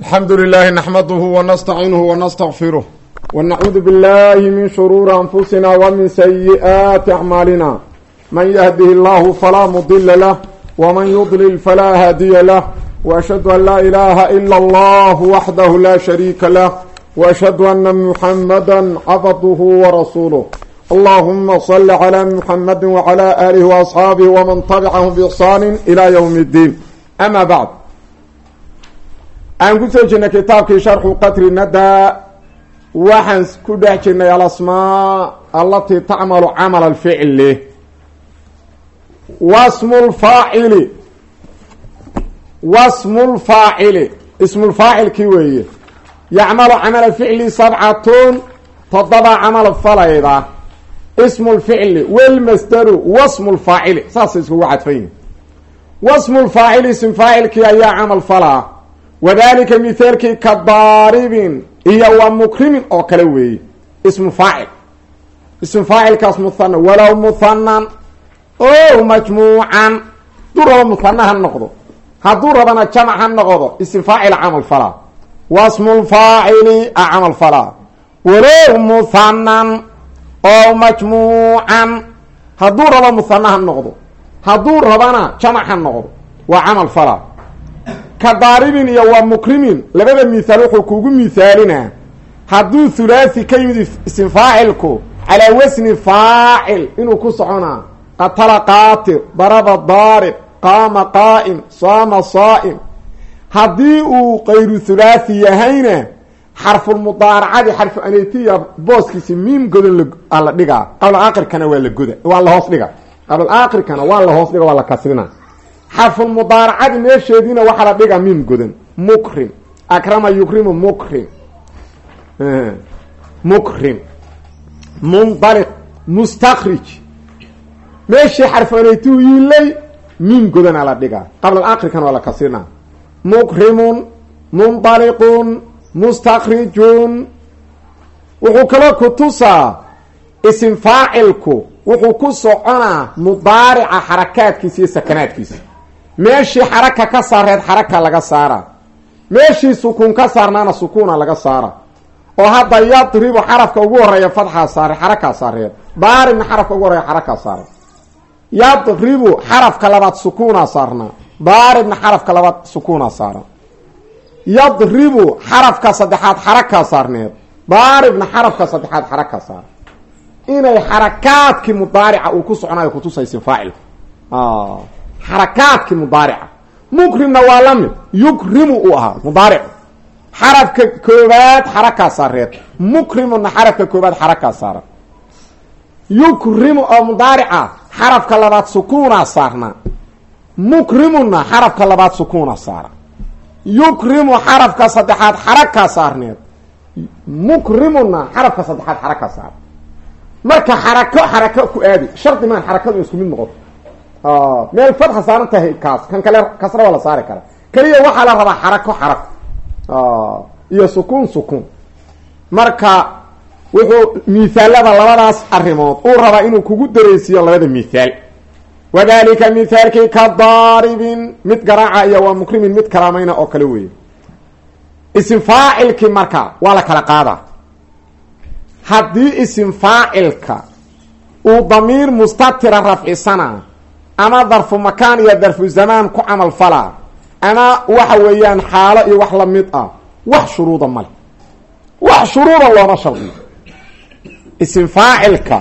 alxamdu lilaahi naxmaduhu wanastaciinuhu wanastaqfiruh wanacuudu billaahi min shuruuri anfusina wa min sayi'aati acmaalina man yahdihi illaahu falaa mudila lah waman yudlil falaa haadiya lah. Waashhadu an laa ilaaha ila allahu waxdahu laa shariika lah waashhadu anna muxammadan cabduhu warasuuluh allahuma salli calaa muxamadi wacalaa aalihi waasxaabihi waman tabicahum biixsaani ilaa yowmi iddiin amaa bacd aan ku soo jirnay kitaabkii sharxu qatri nadaa waxaan ku dhex jirnay alasmaa alatii tacmalu camal alficli wasmu lfaacili wasmu lfaacili ismulfaacilkii weeye? Yacmalu camala ficli sabcatun toddoba camal falayda. Ismu lficli walmasdaru wasmu lfaacili saasay iskugu cadfayn. Wasmu lfaacili ism faacilkii ayaa camal falaa wadalika mithaalkii ka daaribin iyo wa mukrimin oo kale weeye ismu faacil. Ismu faacilkaas muhana walow muhanan o majmuucan. Hadduu rabo muhana ha noqdo. Hadduu rabana jamac ha noqdo ism faacil camal falaa wasmulfaacili a camal falaa walow muhanan oo majmuucan. Hadduu rabo muhana ha noqdo. Hadduu rabana jamac ha noqdo waa camal falaa ka daaribin iyo waa mukrimin labada mihaal wuxuu kugu mihaalinaa hadduu thulaathi ka yimid isim faacilku calaa wasni faacil inuu ku soconaa qatala qaatir daraba daarib qaama qaa'im saama saa'im. Haddii uu kayru thulaathi yahayna xarfulmudaaracadi xarfu anetiya booskiisi miim godan la dhigaa. Qabla aakhirkana waa la goda waa la hoos dhiga qabla aakhirkana waa la dhiga waa la kasrina xarfulmudaaracadi meesheediina waxaa la dhigaa miim godan mukrim. Akrama yukrimu mukrim. Mukrim. Mundaliq mustakrij meeshii xarfanaytuu yiilay miim godana la dhigaa. Qabla aakhirkana waa la kasrinaa mukrimun mundaliqun mustakrijun. Wuxuu kaloo ku tusaa isim faacilku. Wuxuu ku soconaa mudaarica xarakaadkiisa iyo sakanaadkiisa meeshii xaraka ka saareed xaraka laga saara. Meeshii sukuun ka saarnaana sukuuna laga saara. Oo hadda yadribu xarafka ugu horreeya fadxaa saare xarakaa saareed. Daaribna xarafka ugu horreeya xarakaa saare. Yadribu xarafka labaad sukuunaa saarnaa daaribna xarafka labaad sukuunaa saara. Yadribu xarafka saddexaad xarakaa saarneed. Daaribna xarafka saddexaad xarakaa saara. Inay xarakaadkii mudaarica uu ku soconayo kutusaysin faacilka xarakaadkii mudaarica mukrimna waa la mid. Yukrimu uu ahaa mudaaric xarafka koobaad xarakaa saareed. Mukrimuna xarafka koobaad xarakaa saara yukrimu oo mudaarica xarafka labaad sukuunaa saarnaa mukrimuna xarafka labaad sukuuna saara. Yukrimu xarafka saddexaad xarakaa saarneed. Mukrimuna xarafka saddexaad xarakaa saara. Marka xarako xarako ku aadi shardi maan xarakadu mid noqoto meel fadxa saaran tahay kaas. Kan kale kasra waa la saari karaa. Keliya waxaa la rabaa xarako xarako iyo sukuun sukuun. Marka wuxuu mithaalada labadaas arrimood uu rabaa inuu kugu dareysiiyo labada mithaal wadalika mithaalkii ka daaribin mid garaaca iyo waa mukrimin mid karaamayna oo kale weeye. Isim faacilkii marka waa la kala qaadaa. Haddii isim faacilka uu damiir mustatira rafcisana ama darfu makaan iyo darfu zamaan ku camal falaa. Ama waxa weeyaan xaalo iyo wax la mid ah wax shuruuda male wax shuruuda looma shardiyo isim faacilka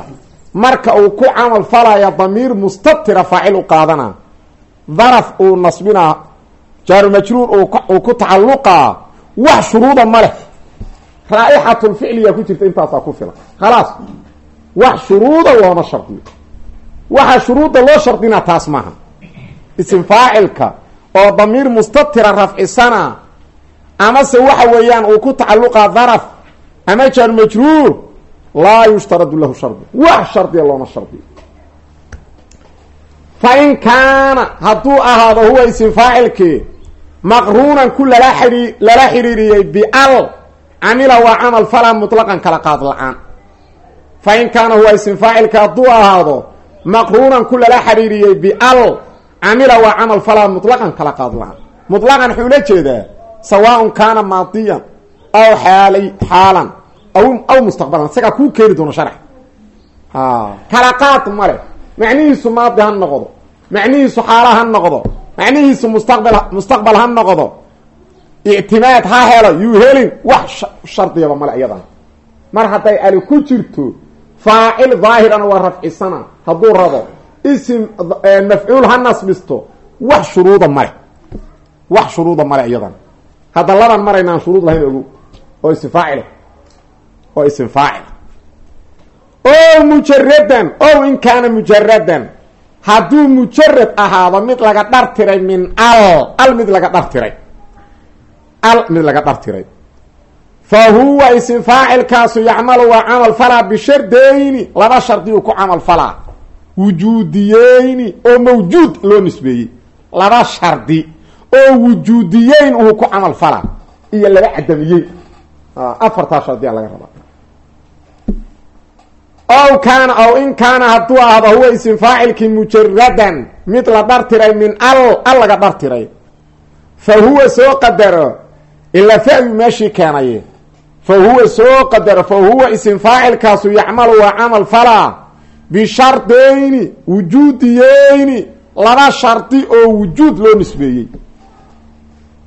marka uu ku camal falaya damiir mustatira faacil u qaadana daraf uu nasbinaa jaaru majruur uu ku tacalluqaa wax shuruuda ma leh. Raaixatulficliyaa ku jirta intaasaa ku filan. Khalaas wax shuruuda looma shardiyo waxaa shuruudda loo shardinaa taas maaha. Isim faacilka oo damiir mustatira rafcisana amase waxa weeyaan uu ku tacalluqaa daraf ama jaar majruur laa yushtaradu lahu shardi wax shardiya looma shardiyo. Fa in kaana hadduu ahaado huwa isim faacilkii maqruunan ku lala xidhi lala xidhiiriyey bial camila waa camal falaa mutlaqan kala qaad la'aan. Fa in kaana huwa isim hadduu ahaado maqruunan ku lala xiriiriyey bial camila waa camal falaa mutlaqan kala qaad la'aan mutlaqan wuxuu la jeedaa sawaaun kaana maadiyan aw xaalay xaalan aw aw mustaqbalan isagaa kuu keeni doono sharx kala qaad male macnihiisu maadi ha noqdo macnihiisu xaala ha noqdo macnihiisu mustaqbal mustaqbal ha noqdo ictimaad ha helo yuu helin wax shardiyaba male iyadan mar hadday ali ku jirto faacil daahirana waa rafcisana. Hadduu rabo isim mafcuul ha nasbisto wax shuruuda male. Wax shuruuda male iyadan. Hadda laban marayna aan shuruud lahayn ogo oo isim faacila oo isim faacil o mujaradan o in kaana mujaradan hadduu mujarad ahaado mid laga dhartiray min al al mid laga dhartiray. Al mid laga dhartiray fa huwa isim faacilkaasu yacmalu waa camal falaa bishardeyni laba shardi uu ku camal falaa wujuudiyeyni oo mawjuud loo nisbeeyey. Laba shardi oo wujuudiyeyn uu ku camal falaa iyo laba cadamiyeyn afartaa shardiyaa laga rabaa. Ow kaana ow in kaana hadduu ahdo huwa isim faacilkii mujaradan mid la dhartiray min al al laga dhartiray fa huwa soo qadaro ilaa fa-yu meeshii keenaye fa huwa soo qadaro fa huwa isim faacilkaasu yacmalu waa camal falaa bishardeyni wujuudiyeyni laba shardi oo wujuud loo nisbeeyey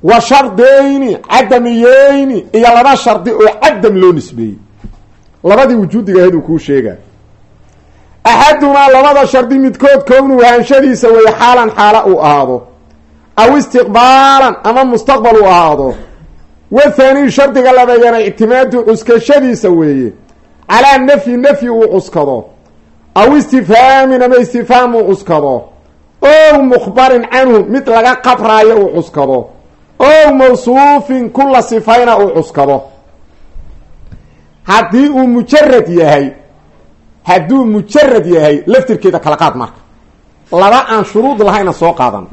wa shardeyni cadamiyeyni iyo laba shardi oo cadam loo nisbeeyey labadii wujuudiga ahayd uu kuu sheegaa axadumaa labada shardi midkood kownu wahanshadiisa weeye xaalan xaala uu ahaado aw istiqbaalan ama mustaqbal uu ahaado wathani shardiga labeeyana ictimaadu cuskashadiisa weeye. Calaa nafyi nafyi uu cuskado. Aw istifhaamin ama istifhaam uu cuskado. Ow mukhbarin canhu mid laga qabraayo uu cuskado. Ow mawsuufin kula sifayna uu cuskado. Haddii uu mujarad yahay hadduu mujarad yahay laftirkeeda kala qaad marka. Laba aan shuruud lahayna soo qaadan.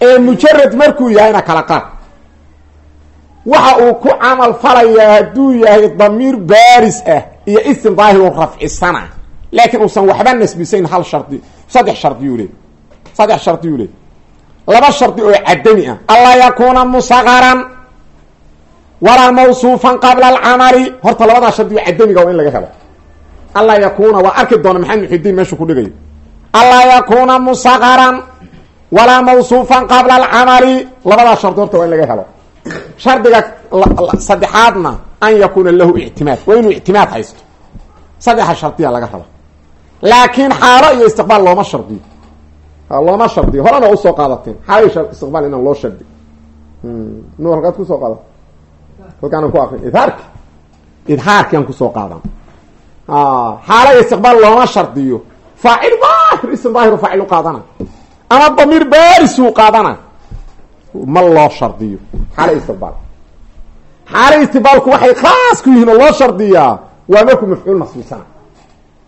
Ee mujarad markuu yahayna kala qaad waxa uu ku camal falayaa hadduu yahay damiir baaris ah iyo isim daahirun rafcisana. Laakiin uusan waxba nasbisayn hal shardi saddex shardiyuu le saddex shardiyuu le laba shardi oo cadami ah. Anlaa yakuuna musaqaran walaa mawsuufan qabla alcamali horta labadaa shardiyo cadamiga waa in laga helo. Anlaa yakuuna waa arki doona maxamed muxidiin meeshuu ku dhigayo. Anlaa yakuuna musaqaran walaa mawsuufan qabla alcamali labadaa shardi horta waa in laga helo shardiga saddexaadna an yakuuna lahu ictimaad. Waa inuu ictimaad haysto. Saddexa shardiya laga raba laakiin xaalo iyo istiqbaal looma shardiyo. Looma shardiyo. Horena u soo qaadateen. Xaalo istiqbaal inaan loo shardi nu halkaad ku soo qaada halkaana ku akrin idhaarki idhaarki aan ku soo qaadan xaalo iyo istiqbaal looma shardiyo. Faacil daahir ism daahiru faacil u qaadana. Ama damiir baarisuu qaadana ma loo shardiyo. Xaalo istiqbaal xaalo istiqbaalku waxay khaas ku yihiin oo loo shardiyaa waa markuu mafcuul nasbisana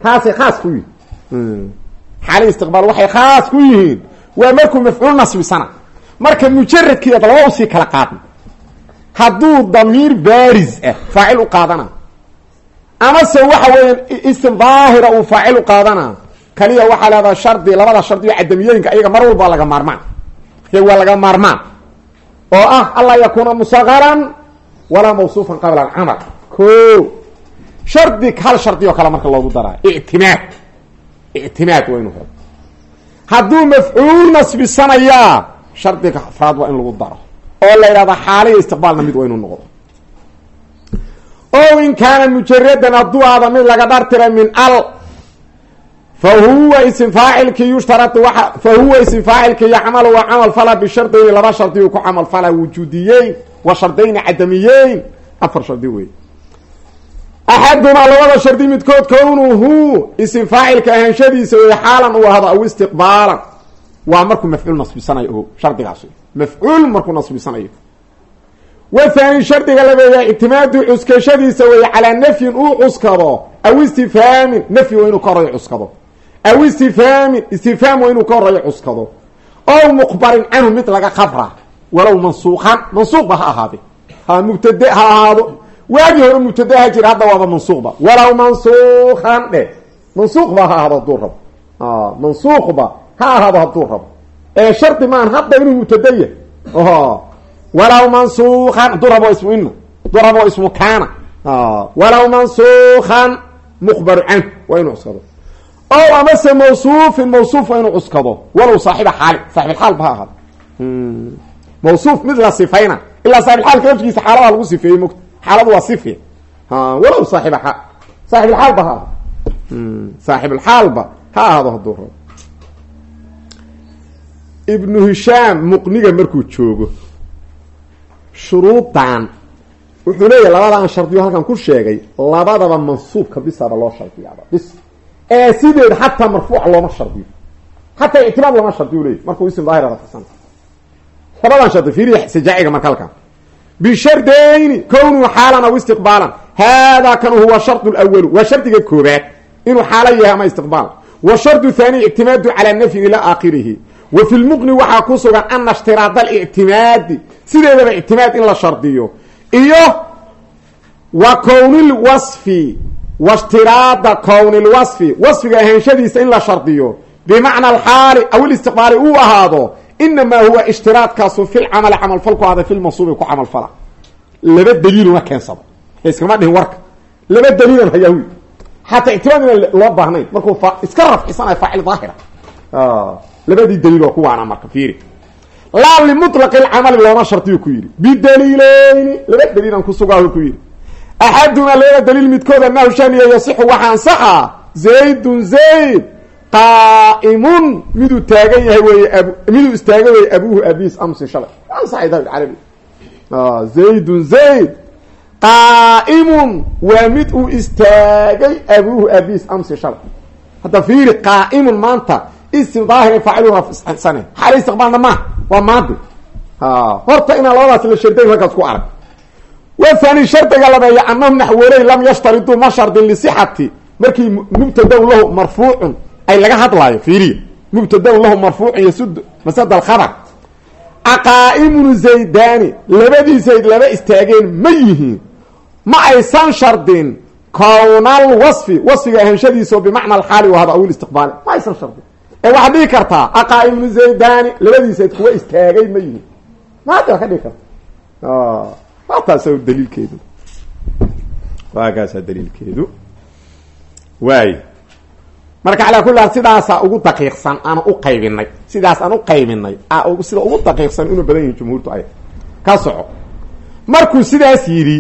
taasay khaas ku yihiin. Xaalo istiqbaal waxay khaas ku yihiin waa markuu mafcuul nasbisana. Marka mujaradkeeda laba u sii kala qaadna hadduu damiir baaris ah faacil u qaadana amase waxa weeyaan ism daahira uu faacil u qaadana kaliya waxaa leedaha shardi labada shardiyo cadamiyooyinka ayaga mar walba waa laga maarmaan. Waa laga maarmaan oo ah anlaa yakuuna musaqaran walaa mawsuufan qabla alcamal. Ko shardi hal shardi oo kale marka loogu daraa ictimaad. Ictimaad waa inu helo. Hadduu mafcuul nasbisanayaa shardiga afraad waa in lagu daro. Oo la yidhahda xaala iyo istiqbaalna mid waa inuu noqdo. O in kaana mujaradan hadduu aada laga dhartira min al fa huwa isim faacilkii yushtaratu waa fa huwa isim faacilkii yacmalu waa camal fala bishardayni laba shardi uu ku camal fala wujuudiyeyn wa shardayni cadamiyeyn afar shardi wey axadumaa labada shardi midkood kownuhu isim faacilka ahaanshadiisa wey xaalan uu ahdo aw istiqbaalan waa markuu mafcuul nasbisanayo o shardigaas mafcuul markuu nasbisanayo wathani shardiga labeeya ictimaadu cuskashadiisa weeye calaa nafyin uu cuskado aw istifhaamin nafyi waa inuu ka horeeyo cuskado aw istifhaamin istifhaam waa inuu ka horeeyo cuskado ow muqbarin canhu mid laga qabra walow mansuuqan mansuuqba ha ahaade ha mubtade ha ahaado waagii hore mubtade ha jira hadda waaba mansuuqba walow mansuuqan dhe mansuuqba ha ahaado hadduu rabo mansuuqba ha ahaado hadduu rabo ee shardi maan hadda inuu mubtadaya walow mansuukan durabo ismu ina durabo ismu kaana walow mansuukan mukhbaru canhu waa inuu cuskado o amase mawsuufin mawsuuf waa inuu cuskado walow saaxiba xaali saaxibilxaal ba ha ahaado mawsuuf mid la sifayna ilaa saaxibilxaalka laftigiisa xaalada lagu sifeeyey mota xaaladu waa sifi walow saaxiba xaal saaxibilxaalba ha ahado saaxibilxaalba ha ahaado hadduu rabo ibnu hishaam muqniga markuu joogo shuruudan wuxuu leeyahy labadan shardiyo halkan ku sheegay labadaba mansuubka bisaaba loo shardiyaaba bis ee sideed xataa marfuuc looma shardiyo. Xataa ictimaad looma shardiyo leeyay markuu ism daahir rafisan labadan shardi fiiriya sajaaciga marka halkan bishardayni kownuu xaalan aw istiqbaalan. Haadaa kan huwa shardu lwalu waa shardiga koobaad inuu xaalo ama istiqbaal. Wa shardu thaaniy ictimaadu calaa nafyin ilaa aakhirihi. Wa fi lmuqni waxaa ku sugan ana ishtiraada alictimaadi sideedaba ictimaad in la shardiyo. Iyo wa kownilwasfi washtiraada kownilwasfi wasfiga ahaanshadiisa in la shardiyo. Bimacna alxaali aw ilistiqbaali uu ahaado inamaa huwa ishtiraadkaasu filcamali camalfalku ahaaday filmansuubi ku camalfala laba daliiluma keensado. Iskama dhihin warka. Laba daliilan hayaawi xataa ictimaad inaan loo baahnayn markuu iska rafcisanayo faacil daahira. Labadii daliil oo kuwaana marka fiiri. Laa limutlaqi lcamali looma shardiyo ku yidhi. Bidaliileyni laba daliilan kusugaa ku yidhi axaduma labada daliil midkood anahu shaniya yasixu waxa ansaxaa zaydun zayd qaa'imun miduu taagan yahay wey ab miduu istaagan wey abuhu abiis amsi shalay ansaxay daawil carabi zaydun zayd qaa'imun waa mid uu istaagay abuhu abiis amsi shalay hadda fiiri qaa'imun maanta ism daahir faacil rafsane xaal istiqbaalna maaha waa maadi horta inaan labadaas la arag wafani shardiga labeeya anahum naxwoley lam yashtariduu ma shardin lisixati markii mubtadaun lahu marfuucun ay laga hadlaayo fiiriya. Mubtadaun lahu marfuucun yasud masad alkhabar aqaa'imun zaydani labadii zayd laba istaageen ma yihiin. Ma aysan shardin kownal wasfi wasfiga ahanshadiisao bimacna alxaali wahada aw istiqbaali. Ma aysan shardin. Ee waxaad dhigi kartaa aqaa'imun zaydani labadii zayd kuwa istaagay ma yihiin. Maada ka dhigi karta waa taasa daliilkeedu. Waa kaasaa daliilkeedu. Waay marka calaa kulli haal ugu daqiiqsan aan u qaybinay sidaas aan u qaybinay sida ugu daqiiqsan inuu badan yihiin jumhuurtu ay ka soco. Markuu sidaas yidhi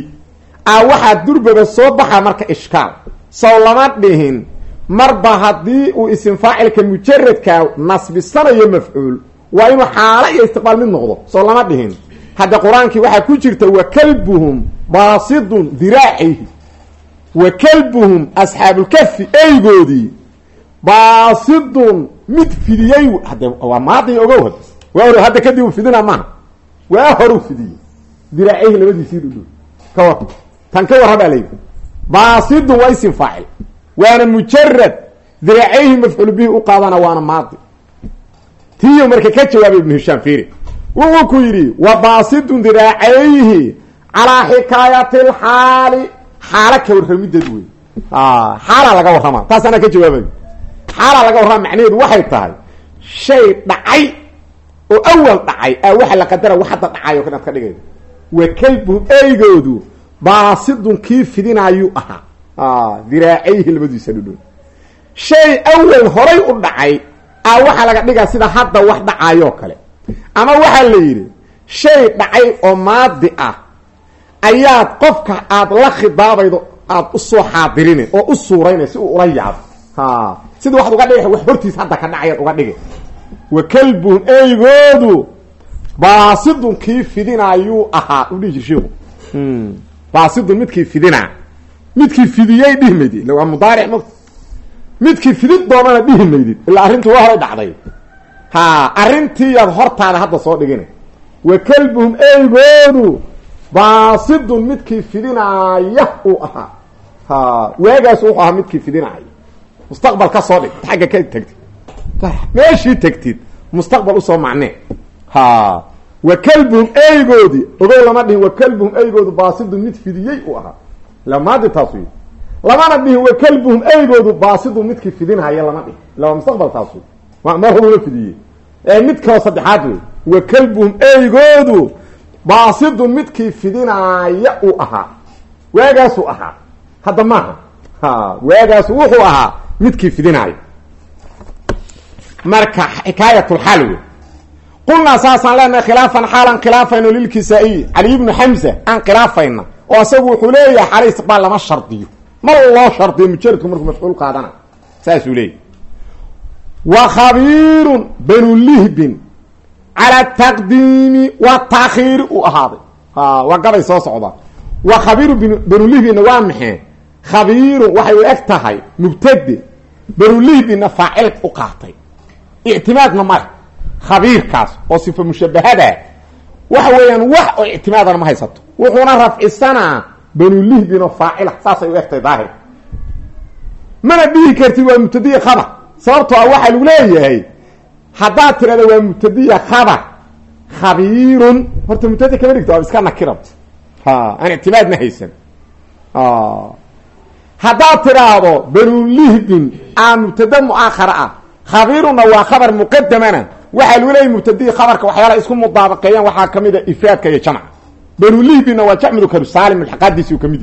a waxaa durbaba soo baxa marka ishkaal. Sow lama dhihin marba haddii uu isim faacilka mujaradka nasbisanayo mafcuul waa inuu xaalo iyo istiqbaal mid noqdo. Sow lama dhihin hadda qur'aankii waxaa ku jirta wa kalbuhum baasidun diraacihi wa kalbuhum asxaabulkafi eygoodii baasidun mid fidiyey. Hade waa maadi ogow waa hor hadda kadib u fidina maaha waa horu fidiyey. Diraacihi labadiisii dhudhu ka tan ka warra baa layidhi baasidun waa isim faacil. Waana mujarad diraacihi mafcuul bihi u qaadana waana maadi. Tiyo marka ka jawaabay ibnu hishaam fiiri wuxuu ku yidhi wa baasidun diraacayhi calaa xikaayati lxaali xaalo ka warramideed wey xaalaa laga warrama. Taasaana ka jawaabay. Xaalaa laga warrama macnaheedu waxay tahay shay dhacay oo awal dhacay a waxa la qadara wax hadda dhacayo inaad ka dhigaydo wa kalbuhum eygoodu baasidun kii fidinaayuu ahaa diraacayhi labadiisa dhudhun. Shay awal horay u dhacay a waxaa laga dhigaa sida hadda wax dhacaayoo kale ama waxaa la yidhi shay dhacay oo maadi ah ayaad qofka aad la khidaabaydo aad u soo xaadirine oo u suurayna si uu ula yaabo ha. Sida waxaad uga dhigi wax hortiis hadda ka dhacayaad uga dhigi wa kalbuhum eygoodu baasidun kii fidinaayuu ahaa. U dhihi jir sheeku baasidun midkii fidinaa. Midkii fidiyey dhihi maydid waa mudaaric midkii fidid doonana dhihi maydid ilaa arrintii waa horay dhacday ha arrintiiyaad hortaada hadda soo dhigina wa kalbuhum eygoodu baasidun midkii fidinaaya uu ahaa. Ha waagaas wuxuu ahaa midkii fidinaaya mustaqbal ka soo dhig xagga ka tegtid meeshii tegtid mustaqbal u soo macnee. Ha wa kalbuhum eygoodii ogow lama dhihin wa kalbuhum eygoodu baasidun mid fidiyey uu ahaa. Lamaadi taas wey lamana dhihin wa kalbuhum eygoodu baasidun midkii fidinaya lama dhihin. Ila mustaqbal taas mar horuna fidiyey. Ee mid kaloo saddexaad wey wa kalbuhum eygoodu baasidun midkii fidinaaya uu ahaa. Waagaasuu ahaa. Hadda maaha. Ha waagaasu wuxuu ahaa midkii fidinaaya marka xikaayatulxaal wey qulnaa saasaan leenahay khilaafan xaalan khilaafayno lilkisaa-iyi cali ibnu xamza aan khilaafayna oo isagu wuxuu leeyahay xala istiqbaal lama shardiyo. Ma loo shardiyo mujaradku markuu mafcuul qaadana. Saasuu leeyahy wa khabiirun banu lihbin. Cala taqdiimi wa taakhiiri uu ahaaday. Waa gabay soo socda. Wa khabiiru banu lihbinna waa maxee khabiirun waxay u eg tahay mubtade banu lihbinna faacil u qaatay. Ictimaadna male khabiirkaas oo sifa mushabahada. Waxa weeyaan wax oo ictimaadana ma haysato. Wuxuuna rafcisanaa banulihbinoo faacila saasay u egtahay daahir. Mana dhihi kartid waa mubtadiya khabar sababtoo ah waxaa lagu leeyahay haddaad tirahda waa mubtadiya khabar. Khabiirun. Horta mubtadi kama dhigto iska nakirab ha aan ictimaadna haysan. Haddaad tiraahdo banulihbin aa mubtada muaakhara ah. Khabiirunna waa khabar muqadamana waxaa lagu leeyay mubtadii khabarka waxyaalaha isku mudaabaqeeyaan waxaa ka mid a ifraadka iyo jamca. Banulihbinna waa jamcu karu saalim mulxaqaadiisi u ka mid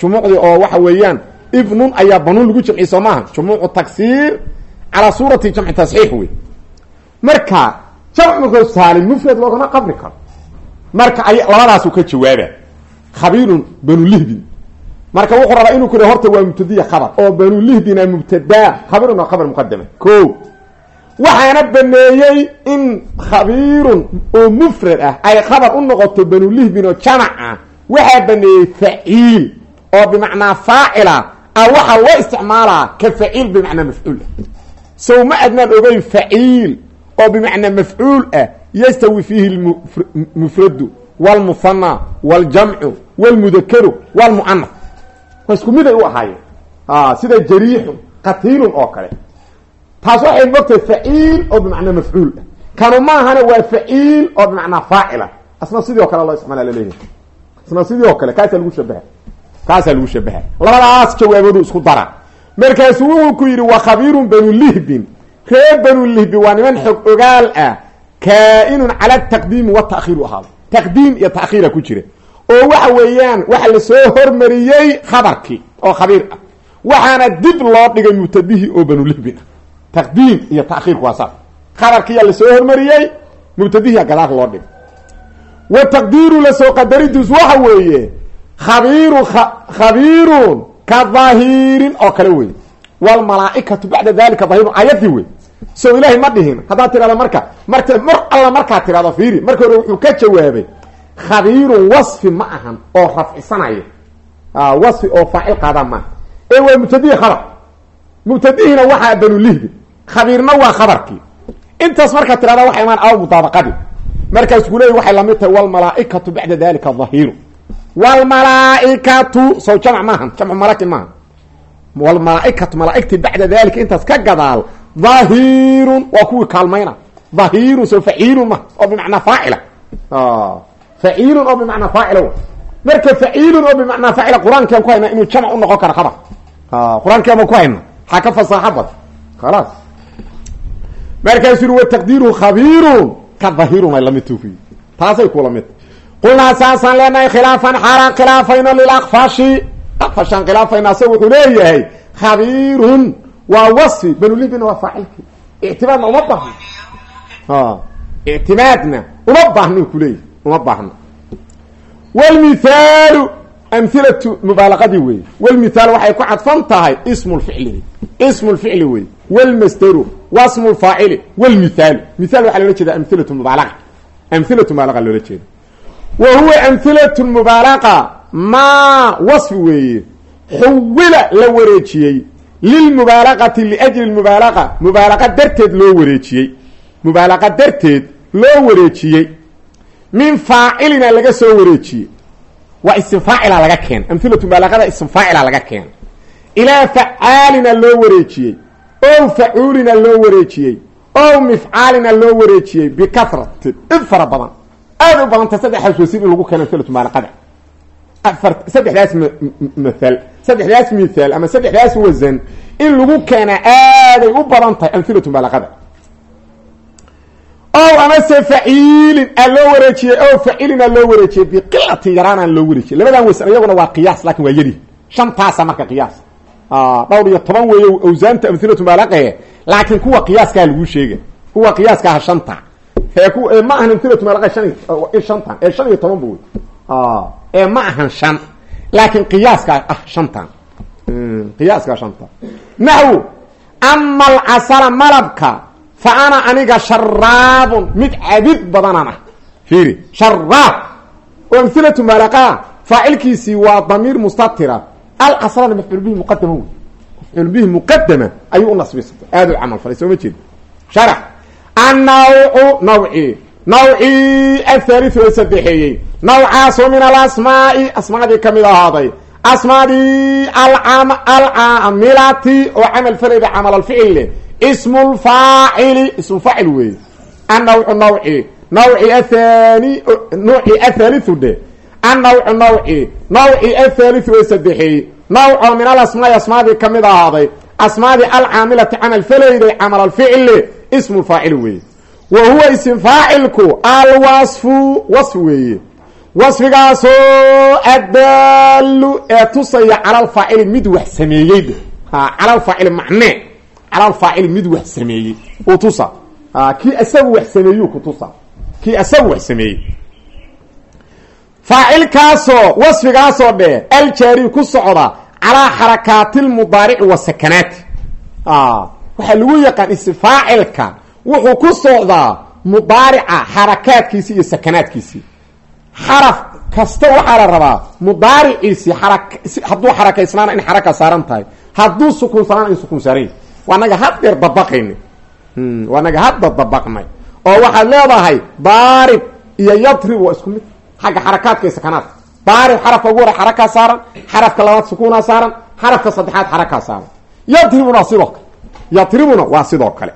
jumuucdii oo waxa weeyaan ibnun ayaa banuun lagu jamciy soo maaha? Jumuucu taksiir calaa suurati jamci tasxiix wey marka jamcu saalim mufrad loogama qabri karo. Marka ay labadaasuu ka jawaaba khabiirun banulihbin marka wuxuu rabaa inuu ku yidha horta waa mubtadiya khabar. Oo banulihbina mubtadaa khabirun waa khabar muqadama ko waxaana baneeyey in khabiirun oo mufrad ah ay khabar u noqoto banulihbin oo jamac ah. Waxaa baneeyey faciil oo bimacnaa waxaa loo isticmaalaa ka faciil bimacnaa mafcuul ah sow ma adnaan ogeyn faciil oo bimacnaa mafcuul ah yastawi fiihi mufradu wlmuhana wاljamcu wاlmudakaru wاlmuanaf waa isku miday u ahaayeen sida jariixun qatiilun oo kale taas waxay mogtahay faciil oo bimacnaa mafcuul ah kanu maahana waa faciil oo bimacnaa faacila asna sidii o kale loo isticmaala laleeyahay asna sidii oo kale kaasaa lagu shabaha kaasaa lagu shabaha labadaas jawaaboodu isku dara. Markaasuu wuxuu ku yidhi wa khabiirun banu lihbin. Reer banu lihbin waa niman xog ogaal ah. Kaa-inun cala taqdiimi wata'khiiru ahaado taqdiim iyo ta'khiira ku jira. Oo waxa weeyaan waxa la soo hormariyey khabarkii oo khabiir ah. Waxaana dib loo dhigay mubtadihii oo banulihbin ah taqdiim iyo ta'khiirku waa saas khabarkiiyaa la soo hormariyey mubtadihiia gadaal loo dhigay. Wa taqdiiru la soo qadaridiis waxa weeye khabiiru khabiirun ka dahiirin oo kale wey wlmalaaikatu bacda dalika dahirun aayadii wey so ilaahay ma dhihin haddaad tirahdo marka marka mar alla markaad tirahdo fiiri marka hore wuxuu ka jawaabay khabiirun wasfi ma ahan oo rafcisanaya wasfi oo faacil qaadaan maaha ee waa mubtadihi khabar. Mubtadihina waxaa banulihbi khabiirna waa khabarkii. Intaas markaad tirahda waxa imaan aw mudaabaqadii markaas ku leey waxay la mid tahay wlmalaaikatu bacda wlmalaaikatu sow jamc maahan jamcu malakin maaha wlmalaaikatu malaaigtii bacda dalika intaas ka gadaal dahirun waa kuwii kaalmayna dahirun so faciilun ma oo bimacnaa faacila faciilun oo bimacnaa faacila marka faciilun oo bimacnaa faacila qur'aankian ku hayna inuu jamc u noqon karo khabar qur'aankiama ku hayna waxaa ka fasaaxa bad khalaas markaasuu yuri wataqdiiru khabiirun ka dahirun ay la mid tuuku taasay kula mid qulnaa saasaan leenahay khilaafan xaaraan khilaafayno lilakfashi akfashaan khilaafayna ase wuxuu leeyahay khabiirun waa wasfi banulibina waa faacilkii ictimaadna uma baahno ictimaadna uma baahno kuleeyahy uma baahno wlmithaalu amhilatu mubaalaqadii wey wlmithaal waxay ku cadfan tahay ismu lficli ismu lficli wey wlmasderu wasmu lfaacili wlmithaalu mithal waxaa loola wa huwa amhilatu mubaalaqa maa wasfi weeye xuwila la wareejiyey lilmubaalaqati liajli mubaalaqa mubaalaqa darteed loo wareejiyey mubaalaqa darteed loo wareejiyey min faacilina laga soo wareejiyey waa ism faacila laga keena amhilatu mubaalaqada ism faacila laga keena ilaa facaalina loo wareejiyey ow loo wareejiyey ow loo wareejiyey bikaratin id fara badan aada u badanta saddexdaas wasiir in lagu keeno amhilatu mubaalaqada afar saddexdaas mathal saddexdaas mithaal ama saddexdaas wasan in lagu keenaa aaday u badan tahay amhilatu mubaalaqada ow amase faciilin aa loo wareejiyey ow faciilin aa loo wareejiyey biqilatin yaraan aan loo wareejiyey. Labadan weysan iyaguna waa qiyaas laakin waa yari shantaasa marka qiyaas. Dhowr iyo toban weeye awsaanta amhilatu maalaqahe laakiin kuwa qiyaaskaa laguu sheega kuwa qiyaaska ah shanta ku ma ahan amhilatu maalaqa shan shantan ee shan iyo toban bu wey ee ma ahan shan laakiin qiyaaskaa ah shantan qiyaaskaa shanta naxw ama alcasala malabka fa ana aniga sharaabun mid cabid badanaan ah. Fiiri sharaab oo amhilatu maalaqa faacilkiisii waa damiir mustatira. Alcasalana mafcuul bihi muqadama wey mafcuul bihi muqadama ayuu u nasbisatay aada u camal falay soo ma jeed sharax annawcu nawci nawcii athaliu ee saddexeeyey nawcaasoo min alasmaai asmaadii ka mid ahaaday asmaadii alcaamilati oo camal falayda camal alficil leh ismu lfaacili ismufaacil weeye annawcu nawci nawci athani nawci athaliu dhe annawcu nawci nawci athaliu ee saddexeeyey nawco min alasmaai asmaadii ka mid ahaaday asmaadii alcaamilati camal falayday camal alficil leh ismu faacil weeye. Wa huwa ism faacilku alwasfu wasf weeye. Wasfigaasoo addaalu ee tusaya cala alfaacili mid wax sameeyey ha cala alfaacili macnee cala alfaacili mid wax sameeyey uu tusa. Kii isagu wax sameeyuu ku tusa. Kii isagu wax sameeyey. Faacilkaasoo wasfigaasoo dhe aljaari ku socda calaa xarakaati lmudaarici wasakanaati waxaa lagu yaqaan isfaacilka. Wuxuu ku socdaa mudaarica xarakaadkiisii iyo sakanaadkiisii xaraf kasta waxaa la rabaa mudaariciisii xara hadduu xarakaysnaana in xaraka saaran tahay. Hadduu sukunsanaana in sukun saaran yahy waa naga haddeer dabaqayna waa naga hadda dabaqnay. Oo waxaad leedahay daarib iyo yadrib waa isku mid. Xagga xarakaadka iyo sakanaadka daarib xarafka ugu hore xarakaa saaran xarafka labaad sukuunaa saaran xarafka saddexaad xarakaa saaran. Yadribuna sidoo kale yadribuna waa sidoo kale.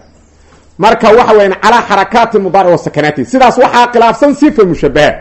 Marka waxa weyan calaa xarakaati mudaaric wa sakanaati. Sidaas waxaa khilaafsan sifa mushabaha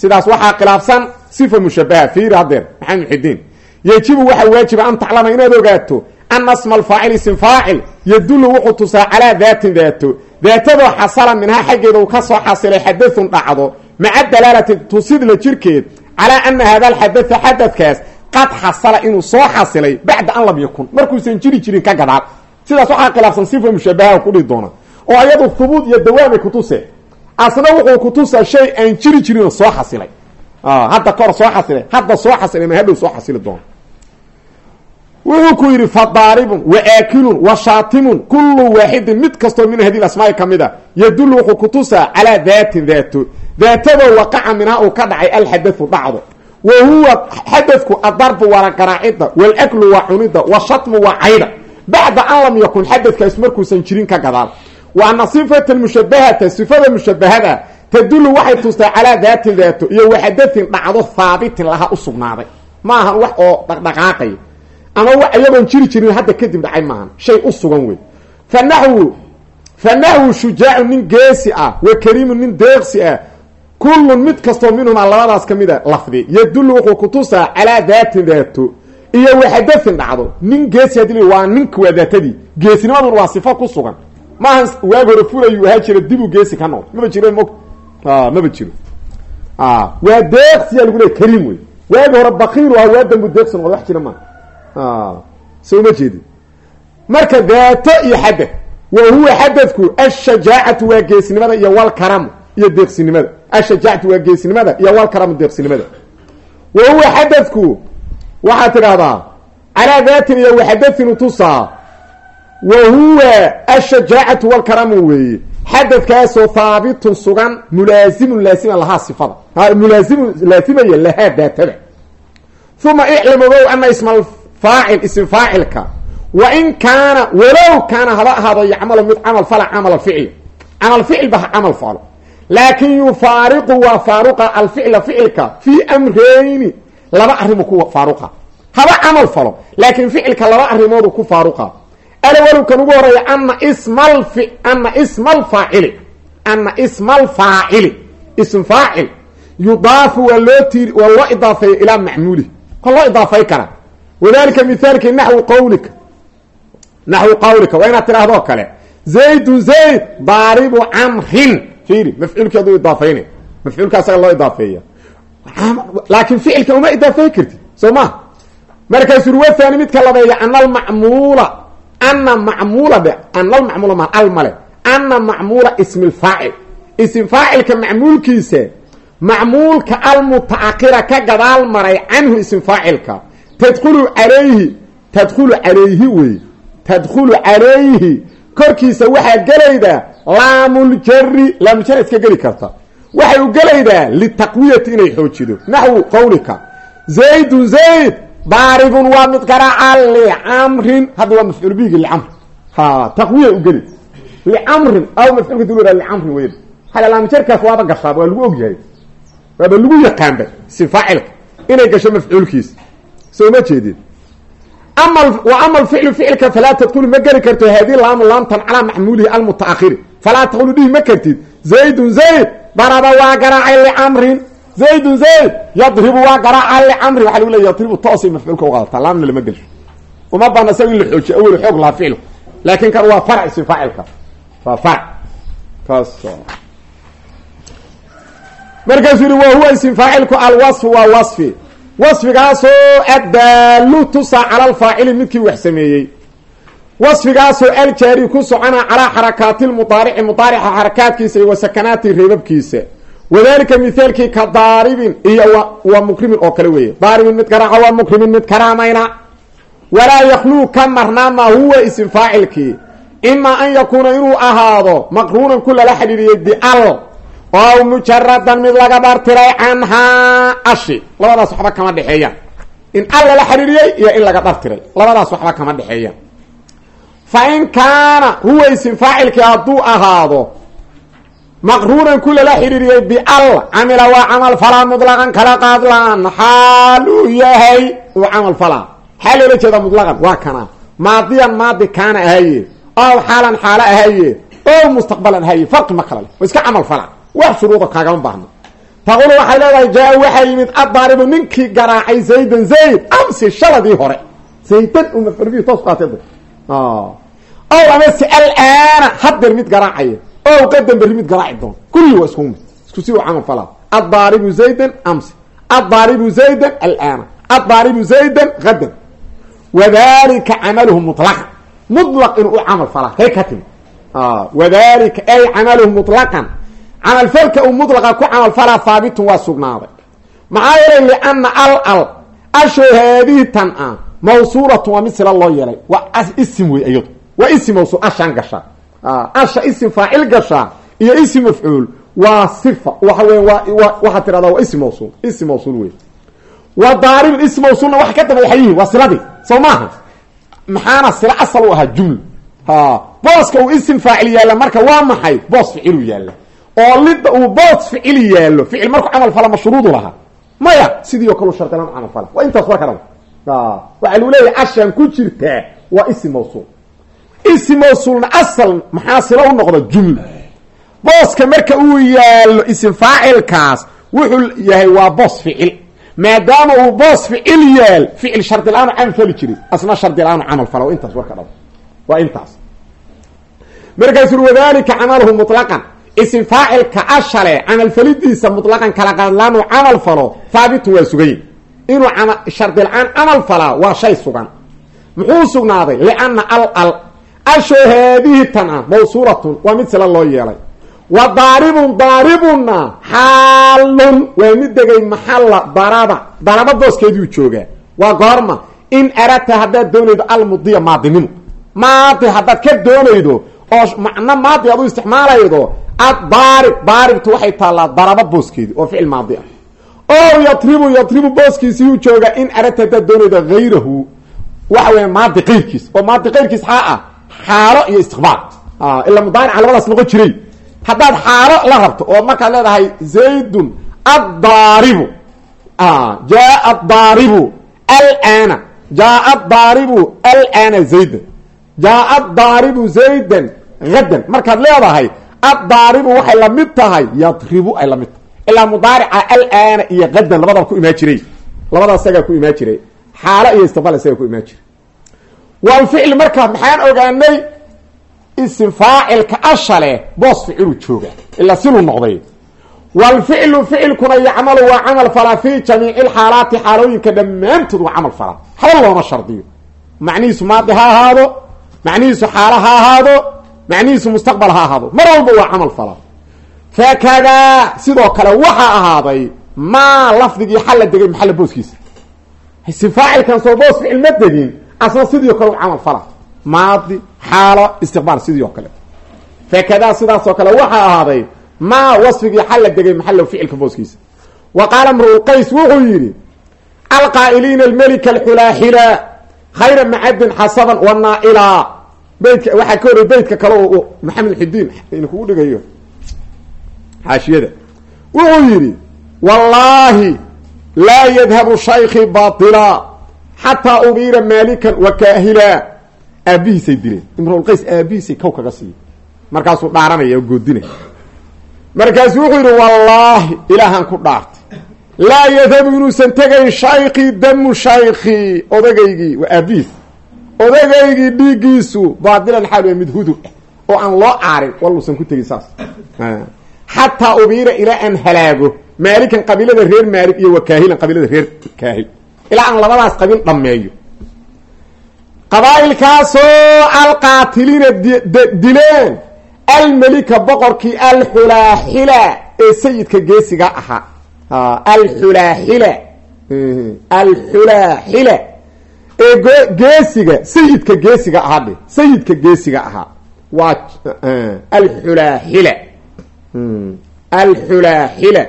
sidaas waxaa khilaafsan sifa mushabaha fiiri haddeer maxamed muxidiin yejibu waxaa waajiba an taclama inaad ogaato ana sma alfaacil ism faacil yadullu wuxuu tusaa calaa daatin daato daatadoo xasala minhaa xaggeeda uu ka soo xasilay xadathun dhacdo. Maca dalaalati tusidla jirkeed calaa ana hada alxadatha xadadkaas qad xasala inuu soo xasilay bacda an lam yakun. Markuusan jiri jirin ka gadhaan sidaas waxaa khilaafsan sifa mushabaha kudhihi doona oo ayadu hubuud iyo dawaamay kutusee asna wuxuu kutusaa shay aan jiri jirinoo soo xasilay. Hadda kahor soo xasilay hadda soo xasilay ma hadhow soo xasili doono wuxuu ku yidhi fadaaribun wa aakilun wa shaatimun kullu waaxidin mid kastoo min hadi asmaai ka a yadullu wuxuu kutusaa calaa daatin daato daatadoo waqaca minhaa uu ka dhacay alxadau dhacdo. Wa huwa xadadku adarbu waana garaacida walaklu waa cunida washatmu waa cayda bacda an lam yakun xadadkaas markuusan jirin ka gadaal. Wa ana sifata mushabahata sifada mushabahada tadullu waxay tustaa calaa daatin daato iyo waxadatin dhacdo haabitin laha u sugnaaday. Ma ahan wax oo dhaqdhaqaaqaya ama wax iyagoon jiri jirin hadda kadib dhacay maahan. Shay u sugan wey fa naxwu fa naxwu shujaacu nin geesi ah wa kariimu nin deeqsi ah. Kullun mid kastoo minhumaa labadaas ka mid a lafdi. Yadullu wuxuu kutusaa calaa daatin daato iyo waxadatin dhacdo nin geesi haddii waa ninka waa daatadii waa sifo ku sugan. Maaha waag hore fulayuu ahaa jira dibuu geesi ka noqd maba jiro mog maba jiro. Waa deeqsiyaa lagu kariim wey. Waagi hore bakiilu ah waa dambu deeqsi noqod wax jira maa soo ma jeedi. Marka daato iyo xadad. Wa huwa xadadku ashajaacatu waa geesinimada iyo walkaramu iyo deeqsinimada. Ashajaacatu waa geesinimada iyo walkaramu deeqsinimada. Wa huwa xadadku waxaad tidhahdaa calaa daatin iyo waxadatin tusaa wa huwa ashajaacatu walkaramu weeye. Xadadkaasoo haabitun sugan mulaazimun laasiman lahaa sifada. Mulaazimun laasimaya lahaa daatada. Uma iclam ogow ana isma faacil ism faacilka. Wa in kaana walow kaana haba ahaado yacmalu mid camal fala camal ficl camal ficilba ha camal falo. Laakin yufaariqu waa faaruqa alficla ficilka fii amreyni laba arrimu ku faaruqa. Haba camal falo laakiin ficilka laba arrimoodu ku faaruqa. Alwalu kan ugu horreeya ana ismal ana isma alfaacili ana isma alfaacili ism faacil yudaafu waa loo tiiri waa loo idaafeeya ilaa macmuulih waa loo idaafay karaa wadalika mithaalki naxwi qawlika naxwi qawlika waa inaad tidhahdoo kale zaydun zayd daaribu camrin. Fiiri mafcuulkeedu idaafayna mafcuulka asaga loo idaafeeya laakiin ficilka uma idaafey kartid soo ma? Markaasuu uri wathani midka labeeya ana almacmuula ana macmuula dhe ana almacmuula ma al male ana macmuula ismi lfaacil ism faacilka macmuulkiisa macmuulka almutaakira ka gadaal maray canhu ism faacilka. Tadkhulu calayhi tadkhulu calayhi wey tadkhulu calayhi. Korkiisa waxaa gelaydaa laamljari laamuljar iska geli karta waxay u gelaydaa litaqwiyati inay xoojido. Naxwu qawlika. Zaydun zayd daaribun waa mid garaaca licamrin hadda waa mafcuul bihigi licamr. Ha taqwiya u geli licamrin aw mafcuulka dul licamrin weyn. Hala laamjarkaas waaba gashaaba waa lagu ogyahay waaba lagu yaqaanba si faacilka. Inay gasho mafcuulkiisa soo ma jeedin. Ama wa ama alficlu ficilka falaa tadkulu ma geli karto haadii laamu laamtan calaa maxmuulihi almutaahiri falaa taqulu dhihi ma kartid. Zaydun zayd daraba waa garaacay licamrin zaydun zayd yadribu waa garaaca licamrin waa lagu leey yadribu toosay mafcuulka uqaadata laamna lama gelsho uma bana isaga in la xoojiyo. Awel xoog lahaa ficlu laakin kan waa farc ismi faacilka. Waa farc kaas markaasuu yihi wa huwa ismi faacilku alwasfu waa wasfi. Wasfigaasoo addaalu tusa cala alfaacili midkii wax sameeyey waصfigaasoo aljaari ku socona calaa xarakaati lmudaarici mudaarica xarakaadkiisa iyo wa sakanaati reebabkiisa. Wadalika mithaalkii ka daaribin iyo wa mukrimin oo kale weeye. Daaribin mid garaaca waa mukrimin mid karaamayna walaa yakluu ka marnaama huwa isim faacilkii. Ima an yakuuna inuu ahaado maqruunan ku lala xidhiiriyey bial oo mujaradan mid laga dhartiray canhaa ashi labadaas waxba kama dhexeeyaan. In al lala xidhiiriyey iyo in laga dhartiray labadaas waxba kama dhexeeyaan fa in kaana huwa isim faacilkii hadduu ahaado maqruunan ku lala xidhiiriyey bial camila waa camal falaa mutlaqan kala qaadlaan xaal uu yahay uu camal falaa xaa loola jeeda mutlaqan waa kana maadiyan maadi kaana ahaye ow xaalan xaalo ahaye o mustaqbalan ahaye farqi ma kala leh wa iska camal falaa wax shuruuda kaagama baahno taqulu waxay leedahay jaa waxaa yimid addaaribu ninkii garaacay zaydan zayd amsi shaladii hore ow amase alaana hadeer mid garaacaya ow qadan berri mid garaaci doonto kulli waa isku mid. Isku si u camal falaa addaaribu zaydan amse. Addaaribu zaydan alaana. Addaaribu zaydan hadan wadalika camaluhu mulaqan mulaq inuu u camal falaa ree ka timi. Ah, wadalika ay camaluhu mulaqan camalfalka uu mulaqa ku camalfalaa haabitun waa sugnaaday. Maxaa yeelay liana al al a mawsuuratun waa mid sila waa isim mawsuul ashaan gashaa asha isim faacil gashaa iyo isim mafcuul waa sifa waxa weya waa waxaad tirahdaa waa isim mawsuul isim mawsuul wa daaribun isim mawsuulna waxa ka daba waxay yihiin waa siladii soo sila asal u ahaa jumla booska uu isim faacil yaalla marka waa maxay? Boos ficiluu yaalla. Oo lida uu boos ficil yaallo ficil markuu camal fala mashruudu lahaa. Maya sidii o kalu shardilaan camal fala. Waa intaas war ka dhan. Waxaa lagu leeyahay ku jirtaa waa isim mawsuul isim mawsuulna asal maxaa sila u noqda jumla. Booska marka uu yaallo isim faacilkaas wuxuu yahay waa boos ficil. Maadaama uu boos ficil yaal ficil shardi la'aanu camal fali jiray asna shardi la'aanu camal fala waa intaas war ka dhan. Waa intaas. Markaasuu wadalika camaluhu muطlaqan isim faacilka ashale camalfalidiisa muطlaqan kala qaadlaanu camal falo haabitun waa sugaye inuu shardi la'aan camal falaa waa shay sugan. Muxuu sugnaaday? Lianna al al asho haadihi tan ah mawsuulatun waa mid sila loo yeelay. Wa daaribun daaribunna xaalun waa mid degay maxalla daraba daraba booskeediu joogaa. Waa goorma in aradta haddaad doonaydo almudiya maadinimo maadi haddaad ka doonaydo oo macno maadi aad u isticmaalaydo addaarib daaribtu waxay taallaa daraba booskeedi oo ficil maadi ah. O yatribu yatribu booskiisiyuu joogaa in aradta haddaad doonaydo hayrahu waxa weya maadi qayrkiis oo maadi qayrkiis xaa ah xaalo iyo istiqbaal. Ilaa mudaarica labadaas noqon jiray. Haddaad xaalo la rabto oo markaad leedahay zaydun addaaribu. Jaa adaaribu alana jaa adaaribu alana zaydan jaa adaaribu zaydan hadan markaad leedahay addaaribu waxay la mid tahay yadribu ay la mid tahay. Ilaa mudaarica alana iyo hadan labadaba ku imaan jiray. Labadaas isagaa ku imaan jiray. Xaalo iyo istiqbaal isagaa ku imaan jiray walficl marka maxaan ogaanay? Isim faacilka ashale boos ficilu jooga ilaa siluu noqday. Wlficlu ficilkuna yacmalu waa camal falaa fi jamiici lxaalaati xaalooyinka dhammaantood waa camal falaa. Haba looma shardiyo. Macnihiisu maadi ha ahaado macnihiisu xaalo ha ahaado macnihiisu mustaqbal ha ahaado. Mar walba waa camal falaa. Fakadaa sidoo kale waxaa ahaaday maa lafdigii xalla degay maxalla booskiisa. Si faacilkan soo boos ficil ma degin asna sidii kale u camal fala. Maadi xaalo istiqbaal sidii oo kale. Fakadaa sidaasoo kale waxaa ahaaday maa wasfigii xalla degay maxallow ficilka booskiisa. Wa qaala mruulqays wuxuu yidhi alqaa'iliina almelika alxulaaxila khayra macadin xasaban wanaaila beytka waxaa ka horey beytka kale oo maxamed xidiin in kugu dhigayo xaashiyada. Wuxuu yidhi wallaahi laa yadhabu shayki baila xataa ubiira maalikan wa kaahila. Aabihiisay dileen imrulqays aabihiisay kow kaga siiya markaasuu dhaaranaya oo goodinaya markaasu wuxuu yidhi wallaahi ilaahaan ku dhaartay. Laa yadhabu inuusan tegayn shayki damu shayki odageygii. Waa aabihiis. Odageygii dhiiggiisu baadilan xaal mid hudur ah oo aan loo caarin waluusan ku tegin saas. Xataa ubiira ilaa aan halaago maalikan qabiilada reer maalik iyo wakaahilan qabiilada reer kaahil ilaa aan labadaas qabiil dhammeeyo. Qabaa'ilkaasoo alqaatiliina dileen almelika boqorkii alxulaaxila ee sayidka geesiga ahaa. Alxulaaxila. Alxulaaxila. Ee geesiga sayidka geesiga ahaa sayidka geesiga ahaa. Waa alxulaaxila. Alxulaaxila.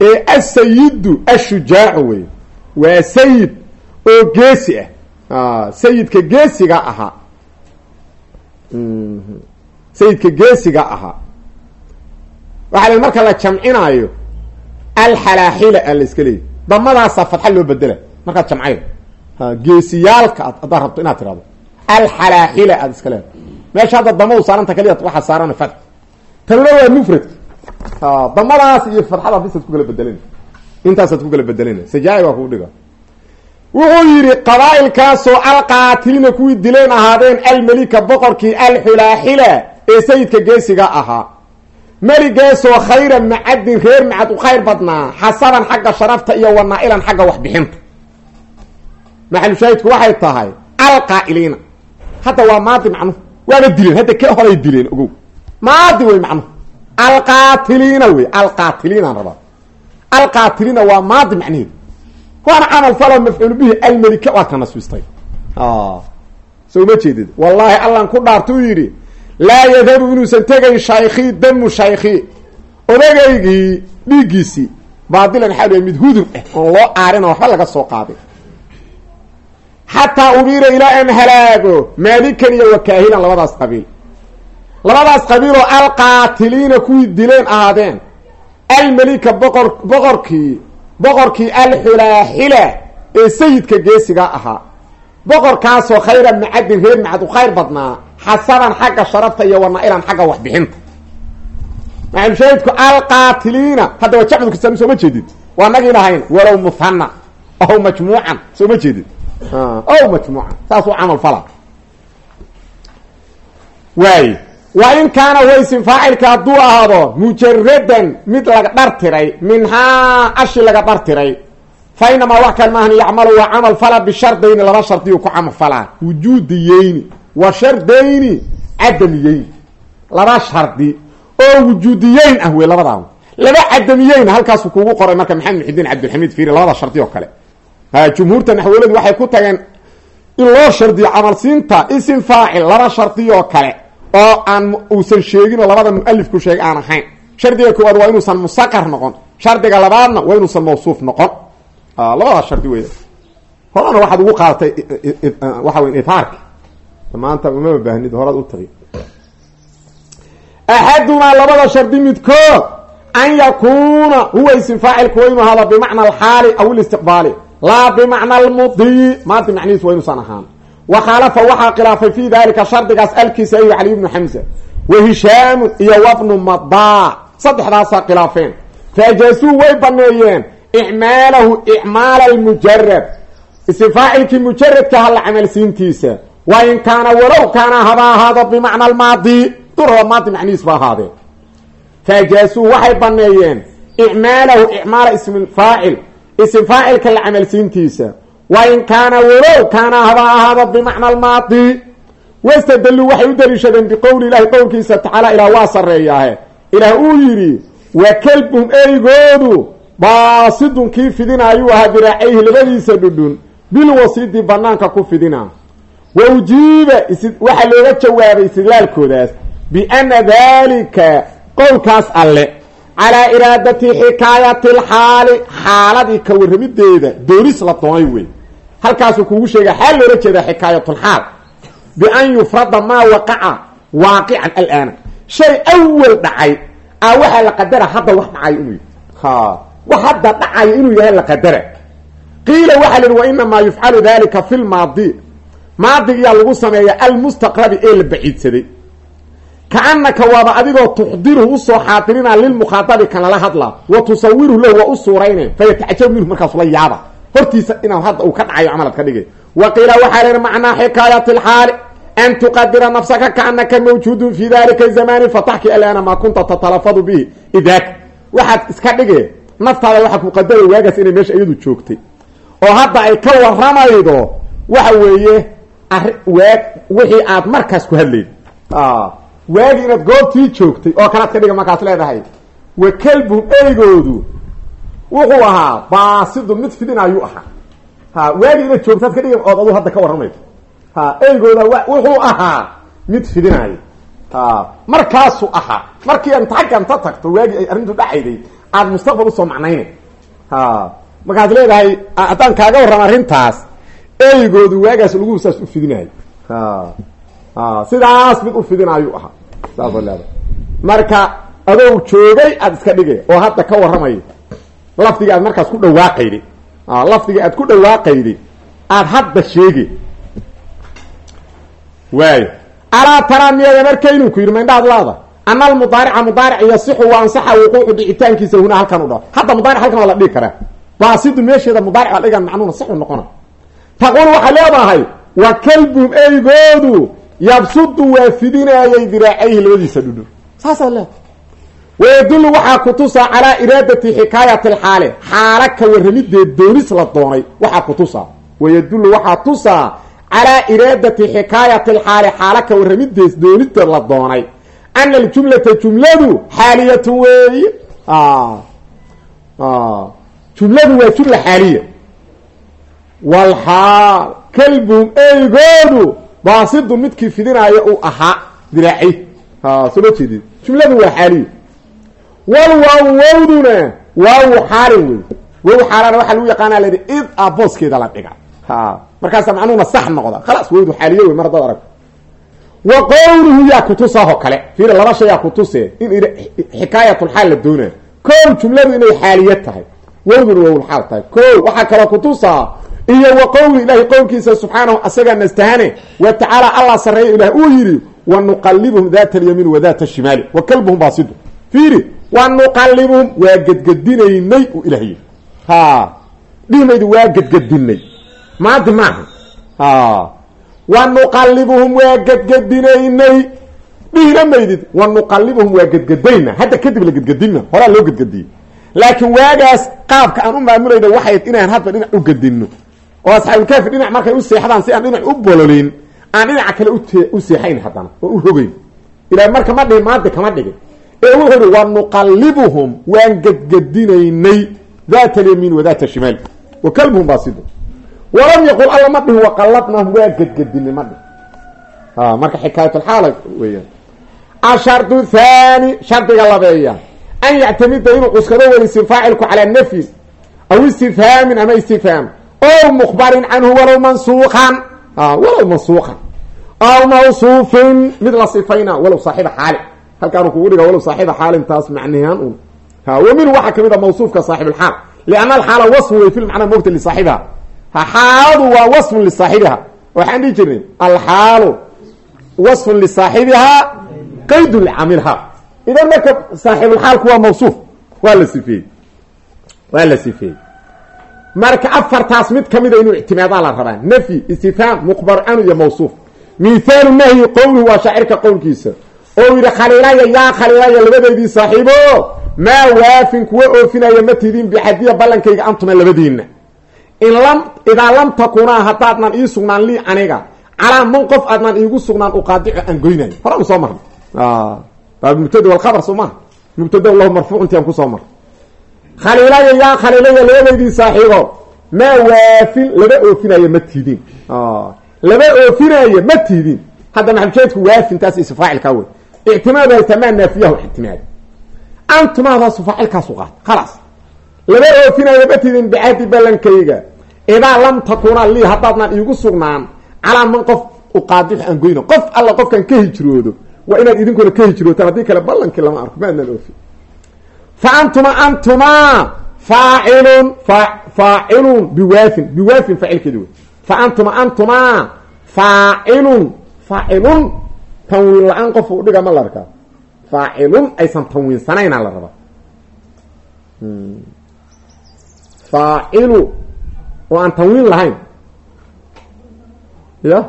Ee asayidu ashujaacu wey waa sayid oo geesi ah sayidka geesiga ahaa sayidka geesiga ahaa waxaa la marka la jamcinaayo alxalaaxila a la iska leeyahy damadaasaa fadxa loo bedela markaad jamcayo geesiyaalka ad haddaad rabto inaad tirahdo alxalaaxila aad iska leedahay. Meesha hadda damadu saaranta kaliya waxaa saaran fadx. Tanuna waa mufradka damadaas iyo fadxada bisaad ku kala bedelena intaasaad ku kala bedelena sajaa'i waa kuu dhiga. Wuxuu yidhi qabaa'ilkaasoo alqaatiliina kuwii dileen ahaadeen almelika boqorkii alxulaaxila ee sayidka geesiga ahaa. Meligaasoo khayra macadin reer macad u khayr badnaa xasaban xagga sharafta iyo wanaa-ilan xagga waxbixinta. Maxalushaahidku waxay tahay alqaa'iliina. Hadda waa maadi macnuhu waaba dileen. Hadda ka horay dileen ogow. Maadi wey macnuhu alqaatiliina wey alqaatiliinaan rabaa alqaatiliina waa maadi macnaheedu waana camal falo mafcuul bihi almelika waa ka nasbistay so uma jeedid? Wallaahi allan ku dhaartuu yidhi laa yadhabu inuusan tegayn shaykhii damu shaykhii odageygii dhiiggiisii baadilan xaal mid hudur ah oon loo aarin oo waxba laga soo qaaday xataa ubiira ilaa an halaago maalikan iyo wakaahilan labadaas qabiil. Labadaas qabiiloo alqaatiliina kuwii dileen ahaadeen almelika boqor boqorkii boqorkii alxulaaxila ee sayidka geesiga ahaa boqorkaasoo khayra macadin reer macad u khayr badnaa xasaban xagga sharafta iyo wanaa-ilan xagga waxbixinta maxalushaahidku alqaatiliina hadda waa jacdu kasaan sooma jeedid waa nagii lahayn walow muhana ow majmuucan sooma jeedid ow majmuucan saasuu camal fala waay wa in kaana waysin faacilka hadduu ahaado mujaradan mid laga dhartiray minhaa ashi laga dhartiray fa inamaa wax kale maahan yacmalu waa camal fala bishardayni laba shardiyu ku camal falaa. Wujuudiyeyni wa shardayni cadamiyeyni. Laba shardi oo wujuudiyeyn ah wey labadaa laba cadamiyeyn halkaasu kugu qoray marka maxamed muxidiin cabdilxamiid fiiri labada shardi oo kale. Jumhuurta naxwoladu waxay ku tageen in loo shardiyo camalsiinta isim faacil laba shardi oo kale oo aan uusan sheegin oo labada mualifku sheegay aan ahayn. Shardiga koowaad waa inuusan musaqar noqon. Shardiga labaadna waa inuusan mawsuuf noqon. Labadaas shardi wey horena waxaad ugu qaadatay waxa wey ihaarki maanta umama baahnid horaad u tagi. Axadumaa labada shardi midkood an yakuuna huwa isim faacilku waa inuu ahado bimacna alxaali aw ilistiqbaali laa bimacna almudiyi maanta macnihiis waa inuusan ahaan wa khaalafa waxaa khilaafay fi dalika shardigaas alkisaaiy cali ibnu xamsa wa hishaamu iyo wabnu madaa saddexdaasaa khilaafeen faajaasuu way baneeyeen icmaalahu icmaala almujarad isim faacilkii mujaradka hala camalsiintiisa wa in kaana walow kaana haba ahaado bimacna almaadi duraba maadi macnihiis ba ahaadee faajaasuu waxay baneeyeen icmaalahu icmaala ismi faacil ism faacilka la camalsiintiisa wa in kaana walow kaana haba ahaado bimacna almaadi wastadalluu waxay u daliishadeen biqowli ilahi qowlkiisa tacaala ilaah waa sareeyaahe ilaah uu yidhi wa kelbuhum eygoodu baasidun kii fidinaayuu ahaa diraacayhi labadiisa dhudhun bilwasidi banaanka ku fidina wa ujiiba waxaa looga jawaabay istidlaalkoodaas biana dalika qowlkaas alle calaa iraadati xikaayati lxaali xaaladii ka doonis la doonay halkaasuu kugu sheega xaal loola jeeda xikaayatulxaal bian yufrada maa waqaca waaqican alaana. Shay awal dhacay a waxaa la qadara hadda wax dhacayo inuu yahy ha wax hadda dhacayo inuu yahay la qadara. Qiila waxaa la yihi wa inamaa yufcalu dalika fi lmaadi maadigiyaa lagu sameeya almustaqrabi ee la baciidsaday. Kaanaka waaba adigoo tuxdiruhu u soo xaadirina lilmukhaadabi kan lala hadlaa wa tusawiruhu lahu waa u suurayne fayatacajab minhu markaasula yaaba hortiisa inaa hadda uu ka dhacayo camalad ka dhigay. Wa qiila waxaa la yihi macnaa xikaayati lxaali an tuqadira nafsaka kaanaka mawjuudun fi dalika zamani fataxki alana maa kunta tatalafadu bihi. Idaaka waxaad iska dhige naftaada waxaa ku qadara waagaas inay meesha iyadu joogtay. Oo hadda ay ka waramaydo waxa weeye ari waag wixii aad markaas ku hadlayd waagi inaad goobtii joogtay oo kanaad ka markaas leedahay. Wa eygoodu wuxuu ahaa baasidu mid fidinaayuu ahaa. Ha waagi inaad joogtaad ka dhiga ood hadda ka warramaydo. Ha eygooda wuxuu ahaa mid fidinaayo ha markaasuu ahaa markii anta xagga nta tagto waagi ay arrintu dhacayday aada mustaqbal u soo macnayna ha markaad leedahay haddaan kaaga warrama arrintaas eygoodu waagaas lagu saas u fidinaayo ha sidaas mid u fidinaayuu ahaa. Leedahay. Marka adoo joogay aada iska dhigay oo hadda ka warramayo lafdigii aad markaas ku dhawaaqayday lafdigii aad ku dhawaaqayday aada hadda sheegi. Waayo. Alaa taraa arkaynu ku yidhi ma indhaad laada? Ana almudaarica mudaaric yasixu wa ansaxa wuquucu dhicitaankiisa huna halkan u dhaho hadda mudaaric halkan waa la dhigi karaa. Baasidu meesheeda mudaaric la dhigan macnuuna saxu noqona. Taquul waxay leedahay wa kalbum eygoodu yabsudu waa fidinaayay diraacayhi labadiisa dhudhur. Saasaa leedahay wayadullu waxaa ku tusaa calaa iraadati xikaayati alxaale xaalo ka warramideed doonis la doonay waxaa ku tusaa wayadullu waxaa tusaa calaa iraadati xikaayati alxaali xaalo ka warramidees doonida la doonay ana aljumlata jumladu xaaliyatu weeye jumladu waa jumla xaaliya walxaal kalbum eygoodu baasidun midkii fidinaayo uu ahaa diraacay soo ma xaaliya wal waaw xaalin wey. Wow xaalana waxaa lagu yaqaana layihi id a booskeeda la dhiga markaasa macnuhuna sax noqda. Khalaas wawdu xaaliye wey mar haddaad aragto wa qowluhu yaa kutusaahoo kale. Fiir laba shay yaa kutuse in xikaayatulxaal la doonaa kow jumladu inay xaaliye tahay. Wawduna wawlxaal tahay. Ko waxaa kaloo kutusaa iyo wa qowli ilaahi qowlkiisa subxaanahu asagaa nastahane wa tacaala allah sarreeya ilaah uu yidhi wa nuqalibuhum daata alyamiin wa daata ashimaali wa kalbuhum baasidu. Fiiri wa nuqalibuhum waa gedgedinaynay uu ilah yidhi. Ha dhihimaydu waa gedgedinay maadi maaha. Wa nuqalibuhum waa gedgedinaynay dhihina maydid wa nuqalibuhum waa gedgedayna. Hadda kadib la gedgedinna horaa loo gedgediyey laakiin waagaas qaabka aan u maamulayna waxay inaan hadba dhinac u gedinno. Oo asxaabulkaafi dhinac markay u seexdaan si aan dhinac u bololin aan dhinaca kale u seexayn haddana oo u rogeyn ilaa marka ma dhihin maadi kama dhigin ee wuxuu ihi wa nuqalibuhum waan gedgedinaynay daata alyamiin wa daata shimaal wa kalbuhum baasidu walam yaqul alla ma dhihin waqalabnahum waa gedgedinay ma dhihin marka xikaayatulxaala weeyaan. Ashardu thani shardiga labeeya an yactamida inuu cuskado weysin faacilku calaa nafyin aw istifhaamin ama istifhaam o mukbarin canhu walow mansuuqan. Walow mansuuqan. Aw mawsuufin mid la sifayna walow saaxiba xaali halkaanu kugu dhiga walow saaxiba xaalin taas macnihaan un wa minhu waxaa ka mid a mawsuufka saaxibulxaal lianna alxaala wasfun wey fi lmacnaa mogta lisaaxibiha xaaladu waa wasfun lisaaxibiha waxaan dhihi jirnay alxaalu wasfun lisaaxibihaa qaydun licamilha idan marka saaxibulxaalku waa mawsuuf waa la sifeeyey. Waa la sifeeyey. Marka mid kamida inuu ictimaadaa la rabaa. Nafyi istifhaam muqbar canu iyo mawsuuf. Mithaalu nahyi qowluhu waa shaacirka qowlkiisa oo yidhi khaliilaya yaa khaliilaya labadeydii saaxiibo maa waafin kuwa oofinaya ma tidin bixadiya ballankayga antuma labadiinna. In lam idaa lam takunaa haddaadnan ii sugnaan lii aniga calaa man qof aadnan iigu sugnaan uqaadico aan goynayo horaan soo marna mubtada walkhabar soo maha mubtada lahu marfuuc intiaan ku soo marna khaliilaya yaa khaliilaya labadeydii saaxiibo maa waafin laba oofinaayo ma tidin. Laba oofinaayo ma tidin. Hadda maxaljeedku waafintaas isfaacilkaa wey ictimaadu haytaa maa naafiyahu ictimaad antumaadaasu faacilkaasu qaata khalaas laba oofinaayo ma tidin bicahdi ballankayga idaa lam takuna lii haddaadnaan iigu sugnaan calaa man qof uqaadix aan goyno qof alla qofkan ka hijroodo waa inaad idinkuna ka hijrootaan haddii kale ballankii lama arko ma adnaan oofin fa antuma antumaa faacilun faacilun biwaafin biwaafin faacilkeedi wey fa antuma antumaa faacilun faacilun tanwiin la'aan qof u dhiga ma la arkaa. Faacilun aysan tanwiinsanayna la rabaa. Faacilu oo aan tanwiin lahayn. Ya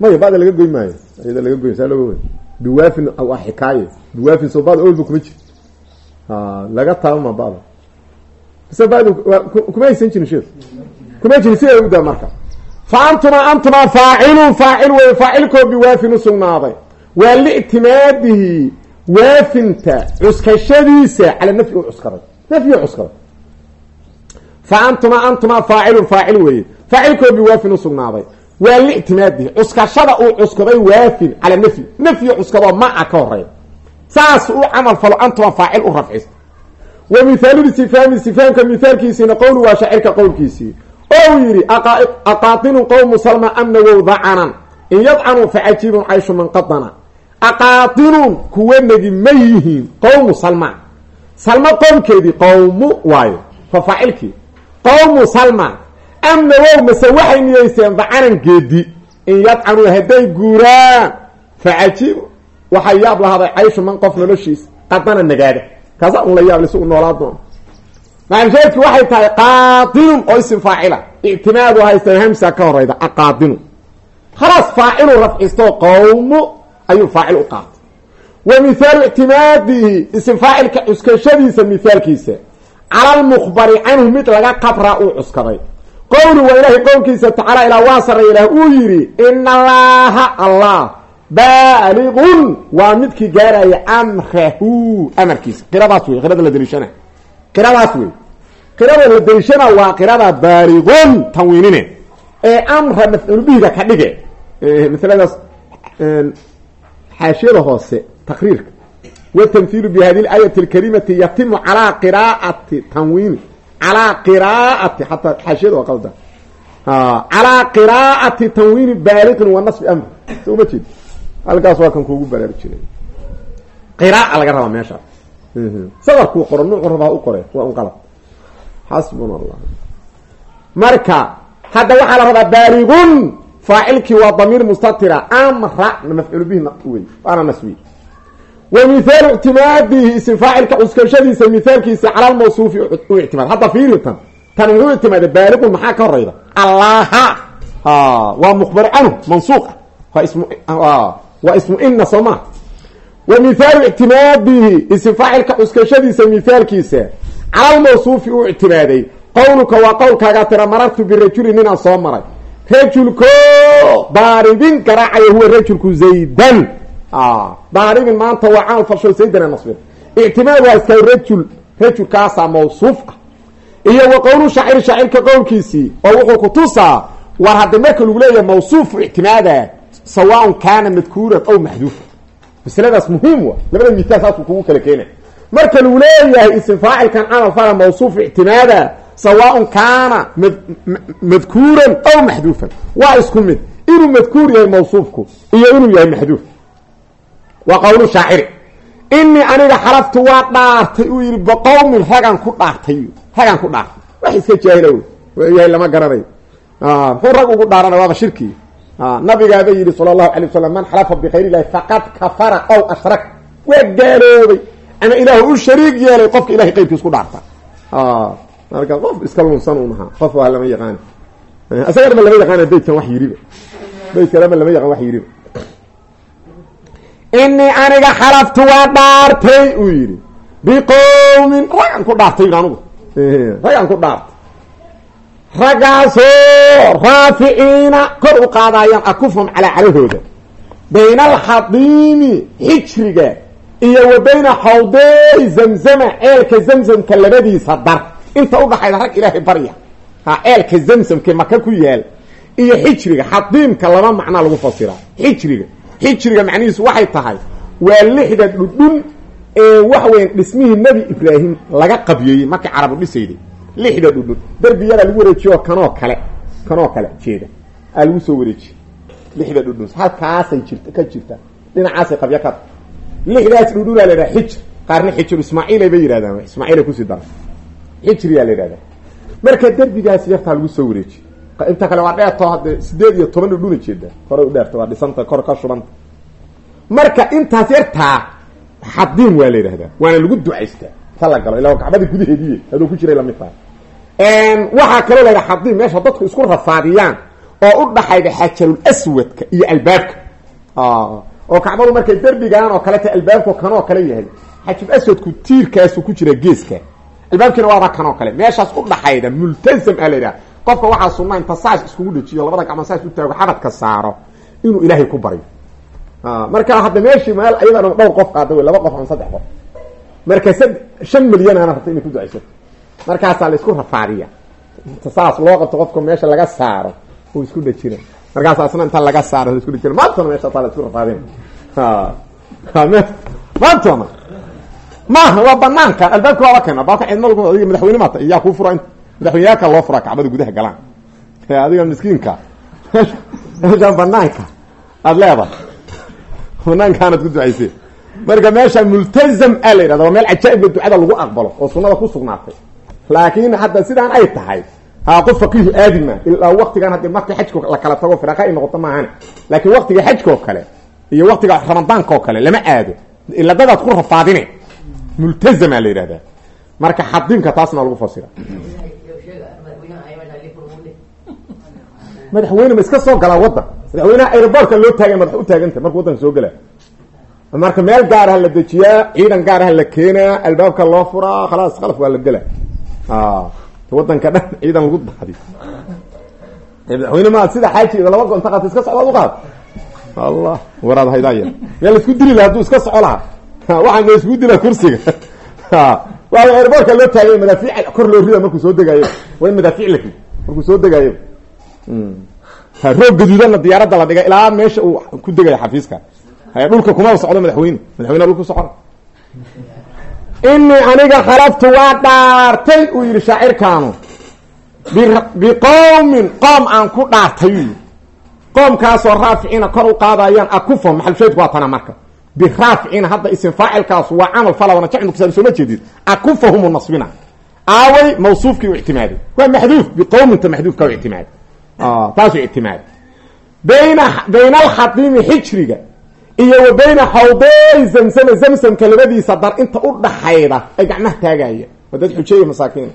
maya bada laga goy maayo. Ayada laga goy saa loga wey biwaafin waa xikaaye biwaafin soo bada olba kuma jir. Laga taabama bada mise bad kuma haysan jirin sheek kuma marka fa antuma antuma faacilun faacil wey faacilkoo biwaafin usugnaaday waa liictimaadihi waafinta cuskashadiisa cala nafyi u cuskaday nafyi cuskaday fa antuma antuma faacilun faacil weeye faacilkoo biwaafin usugnaaday waa liictimaadihi cuskashada uu cuskaday waafin cala nafyi nafyi cuskadoo maca ka horreeya saas u camal falo antuma faacil u rafcista wa mithaalu istifhaami istifhaamka mithaalkiisiina qowlu waa qowlkiisii oo uu yidhi aqaatilun qowmu salma amnawow dacanan in yadcanuu facajiibun cayshu man qadana aqaatilun kuwa negi ma yihiin qowmu salma. Salma qowmkeedii qowmu waayo fa faacilkii. Qowmu salma amnawow mase waxay niyeysteen dacanan geedi in yadcanuu hadday guuraan facajiibu waxaa yaab lahaaday cayshu man qof noloshiisa qadana nagaada. Kaasa un la yaab lisu u noolaa doono macalsheedki waxay tahay qaatilun oo isim faacila. Ictimaadu haysta hamsa ka horeyda aqaatilun khalaas faacilu rafcisto qowmu ayuu faacil u qaatay. Wa mithaalu ictimaadihi isim faacilka cuskashadiisa mithaalkiisa. Cala lmukhbari canhu mid laga qabraa uu cuskaday. Qowlu waa ilaahay qowlkiisa tacaala ilaa waa sarreeya ilaah uu yidhi ina allaaha allah baaliqun waa midkii gaaraya amrahu amarkiisa. Qiradaas wey qirada la daliishana qiradaas wey qirada la daliishana waa qirada baaliqun tanwiinine. Ee amra mafcuulbihiga ka dhige. Masaladaas xaashiyada hoose taqriirka. Watamhiilu bi hadi aayati alkalimati yatimu calaa qiraa'ati tanwiini calaa qiraa'ati xataa xaashiyada waa qalda calaa qiraa'ati tanwiini baaliqin wa nasbi amr. So halkaas waa kan jiray. Qiraaa laga rabaa meesha sadarkuu qoro nuucu rabaa u qore waa un qalab. Xasbuna allah marka hadda waxaa la rabaa baaligun faacilkii waa damiir mustatira. Amra mafcuul bihi wey waana nasbi wa ictimaadihi isim faacilka cuskashadiisa mithaalkiisa cala lmawsuufi u ictimaad. Hadda fiiri tan. Muxuu ictimaada baaligun maxaa ka horeyda allaha waa mukhbar canhu mansuuqa waa ismu waa ismu ina soo wa mithaalu ictimaadihi isim faacilka cuskashadiisa mithaalkiisa cala lmawsuufi u ictimaaday qowluka waa qowlkaagaa tira marartu birajuli ninaan soo maray rajulko daaribin garaacaya huwa rajulku zaydan daaribin maanta waa camal farsho zaydana nasbir ictimaad waa iska rajul rajulkaasaa mawsuuf ah iyo wa qowlu shaaciri shaacirka qowlkiisii oo wuxuu ku tusaa war hadda marka lagu leeyahay mawsuufu ictimaada sawaaun kaana madkuuran aw maxduufan masladaas muhiim wa labada mithaal saasuu kugu kala keena marka lagu leeyahay isim faacilkan camal fala mawsuuf ictimaada sawaaun kaana madkuuran aw maxduufan. Waa isku mid. Inuu madkuur yahay mawsuufku iyo inuu yahay maxduuf. Waa qowlu shaaciri. Inii aniga xaraftu waa dhaartay uu yihi baqowmin ragaan ku dhaartay. Ragaan ku dhaartay. Wax iska jaahila yahay lama garanayo. Muxuu rag ugu dhaarana waaba shirki nabigaaba yidhi sala allahu alay wasalam man xalafa bikayr illahi faqad kafara aw ashrak. Waa gaaloobay. Ama ilaahu u shariig yeelay qofka ilahay qayrkiis ku dhaarta. Marka qof iska lunsan un ahaa qof waa lama yaqaan. Isaga dhaba lama yaqaana daydkan wax yiriba baykalama lama yaqan wax yidhi inii aniga xalaftu waa dhaartay uu yidhi. Biqowmin raggan ku dhaartay anugu. Raggan ku dhaartay raggaasoo raaficiina kor u qaadayaan akufhum calaa calahooda bayna alxadiimi xijriga iyo wa bayna xawdeey zamzama ceelka zamzamka labadiisa dar. Inta udhaxayda rag ilaahay barya. Ha ceelka zamzamka maka ku yaal iyo xijriga xadiimka laba macnaa lagu fasiraa xijriga xijriga macnihiisu waxay tahay waa lixda dhudhun ee wax weyn dhismihii nebi ibraahim laga qabyeeyey markii carabu dhisayday lixda dhudhun derbiyadaa lagu wareejiyo kanoo kale kanoo kale jeeda. Aa lagu soo wareejiye lixda dhudhun halkaasay jirta ka jirta. Dhinacaasay qabya ka lixdaas dhudhunaa la yidhaha xijr qaarna xijru ismaaciilay bay yidhahdaan ismaaciilay ku sii dara xijriyaa la yidhahdaa. Marka derbigaas yartaa lagu soo wareejiye inta kale waa dheerto hadde sideed iyo toban dhudhuna jeeda. Koray u dheerta waa dhisanta kor ka shubanta. Marka intaas yartaa xadiim waa la yidhahdaa. Waana lagu ducaystaa. Ta la galo ila kacbada gudaheediiye haduu ku jiray la mid tahay waxaa kaloo la yidhaha xadiim meesha dadku isku rafaadiyaan oo u dhaxayda xajarul aswadka iyo albaabka. Oo kacbadu markay derbigan oo kaleta albaabku kanoo kale yahay. Xajarul aswadku tiirkaasu ku jira geeska. Albaabkiina waaba kanoo kale. Meeshaas u dhaxayda multazam aa la yidhaha. Qofka waxaa sunaa inta saas iskugu dhajiyo labada gacmood saas u taago xabadka saaro inuu ilaahay ku baryo marka hadda meeshii meel ayadana dhowr qof qaada laba qof ama saddex qof. Marka shan milyan aana rabta inay ku ducaysato markaasaa la isku rafaadiya inta saas loo qabto qofka meesha laga saaro uu isku dhajina markaasa asna inta laga saaro isku dhajina maantona meeshaasaa la isku rafaadina maantona. Maaha waa banaanka albaabka waaba kana baaka cidmada adiga madaxweyne maata iyaa kuu fura madaxweyneyaalka loo furaa kacbada gudaha galaan. Adiga miskiinka. Meeshaan banaanka aada leedahay. Banaankaanad ku ducaysee marka meesha multazam a la yidhahda waa meel cajaa'ibka ducada lagu aqbalo oo sunada ku sugnaatay laakiin hadda sidaan ay tahay ha qof faqiihu aadi maa ilaa waktigan haddi marka xajka la kala tago firaaqa ay noqoto maahane laakiin waktiga xajka oo kale iyo waktiga ramadaanka oo kale lama aado. Ila dadaad ku rafaadine. Multazama la yidhahdaa marka xadiimka taasna lagu fasira. Madaxweyne ma iska soo galaa waddan? Madaxweynaha aerobortka loo taagay madax u taaganta marku waddanka soo galaa marka meel gaaraha la dejiyaa ciidan gaaraha la keenaa albaabka loo furaa khalaas khalaf waa la gelaa waddanka dhan ciidan lagu daadi madaxweyne ma sida xaajiga laba go inta qaata iska socdaad u qaad allah waraad haydaya yaa la isku dili laha haduu iska soco lahaa. Waxaa la isku dila kursiga. Waa aerobortka loo taagay madaafiic kor loo rida markuu soo degaayo. Waa in madaafiic la rid markuu soo degaayo. Roog gaduudana diyaaradda la dhigay ilaa meesha uu ku degayo xafiiska. Dhulka kumaba socdo madaxweyne madaxweyne dhulku socon inii aniga khalaftu waa dhaartay uu yidhi shaacirkaanu. Biqowmin qoom aan ku dhaartay. Uu yidhi qoomkaasoo raaficiina kor u qaadayaan akufahum maxalshaydku waa tana marka. Biraaficiina hadda isim faacilkaas waa camal falabana jacnu kusaab sooma jeedid. Akufahumu nasbina. Aaway mawsuufkii u ictimaaday waa maxduuf biqowminta maxduufka u ictimaaday taasuu ictimaaday iyo wa bayna xawdeey zamsama zamsamka labadiisa dar inta u dhaxayda ay gacmaha taagaya. Waa dad xujeeya masaakiin.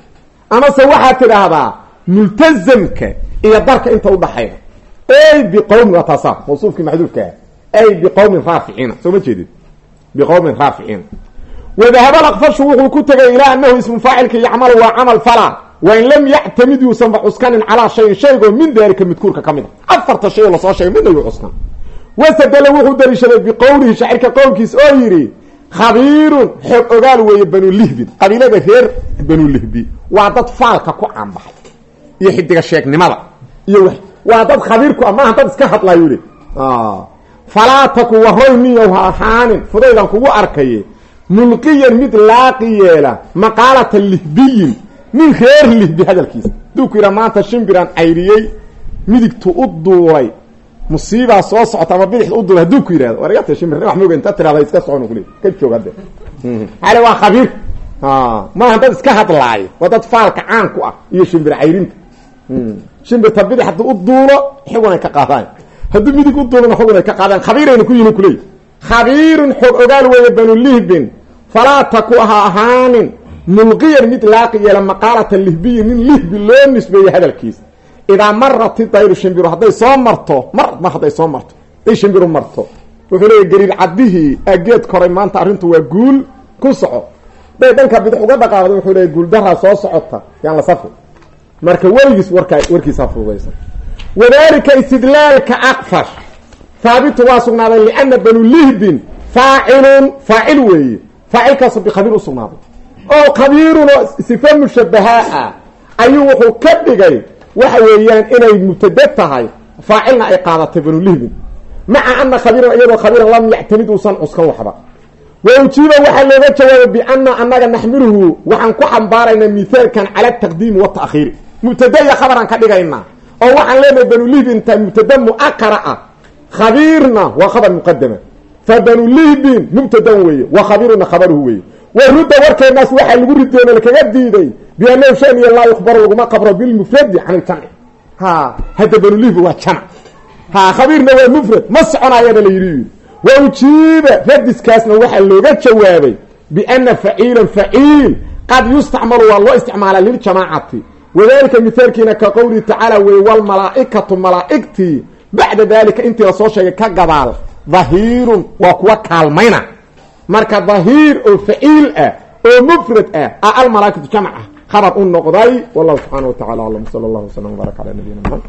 Amase waxaad tidhaahdaa multazamka iyo darka inta u dhaxayda. Ay biqowmin waa taasa mawsuufkii maxduufkaa ay biqowmin raaficiina soo ma jeedid biqowmin raaficiina. Wadahaba laqfashu wuxuu ku tegay ilaa anahu ismu faacilka yacmalu waa camal fala wain lam yactamid yuusanba cuskanin calaa shayin shaygoo min daalika midkuurka ka mid a afarta shay oo la soo sheegay midna yuu cuskan wasadala wuxuu daliishaday biqowlihi shacirka qowlkiis oo yidhi khabiirun xoog ogaal weeye banu lihbin qabiilada reer banu lihbi. Waa dad faalka ku caanbaxay iyo xidiga sheegnimada iyo waa dad khabiirku a maaha dad iska hadlayo yihi falaa taku waroy ha ahaanin fudaydan kugu arkaye mulqiyan mid laaqi yeela maqaalata lihbiyin nin reer lihbi hadalkiisa. Haduu ku yidhaha maanta shimbiraan cayriyey midigtu u duulay musiibaa soo socota ama bidixda u duulay hadduu ku yidhahdo war iga ta shimbir wax moga inta tirahda iska socon kule ka joog hadde ale waa khabiir. Maaha dad iska hadlaayo. Waa dad faalka caan ku ah iyo shimbir cayrinta. Shimbirta bidix hadduu u duulo xugunay ka qaadaan. Hadduu midig u duulona xugunay ka qaadaan. Khabiirayna ku yihiin kuleey khabiirun xoog ogaal weeye banu lihbin. Falaa taku ha ahaanin. Mulqiyan mid laaqi yeela maqaalata lihbiyi nin lihbi loo nisbeeyey hadalkiisa idaa marati dayru shimbiru hadday soo marto mar mar hadday soo marto hadday shimbiru marto. Wuxuu leeya gariir caddihii aageed koray maanta arrintu waa guul ku soco. Day dhanka bidix uga dhaqaaqda wuxuu leeya guuldaraa soo socota yaan la safri marka weligiis warkaa warkiisaa fududaysan wadalika istidlaalka aqfash. Haabitu waa sugnaaday liana banu lihbin faacilun faacil weeye. Faacilkaasu bikhabiir usugnaaday oo khabiirun oo sife mushabahaa ah ayuu wuxuu ka dhigay waxa weeyaan inay mubtade tahay faacilna ay qaadatay banu lihbin maca ana khabiiran iyadoo khabiiran lam yactamid uusan cuskan waxba. Wa ujiiba waxaa looga jawaabay biana anaga naxmiluhu waxaan ku xambaaraynaa mithaalkan cala taqdiimi wata'khiiri mubtade iyo khabaraan ka dhigaynaa oo waxaan leenahay banu lihbin ta mubtade mu'akara ah. Khabiirna khabar muqadama fa banu lihbin mubtadan weeye wa khabiiruna khabaruhu weeye wa rudda warkeenaas waxaa lagu ridoona lakaga diiday. Biannahu shan iyo laa yukhbaru laguma qabro bilmufradi can iljamci ha hadda banu lihbin waa jamac ha khabiirna waa mufrad ma soconayaba la yidhi. Wa ujiiba radiskaasna waxaa looga jawaabay biana faciilan faciil qad yustacmalu waa loo isticmaalaa liljamaacati wadalika mithaalkiina ka qowlihi tacaala weye walmalaaikatu malaaigtii bacda dalika intii la soo sheegay ka gadaal dhahiirun waa kuwa kaalmayna marka dhahiir oo faciil ah oo mufrad ah a almalaaikatu jamc ah khabar u noqday wallahu subxaana wa tacala aclam sala allahu wasalam wbaaraka cala nabiyina maxamed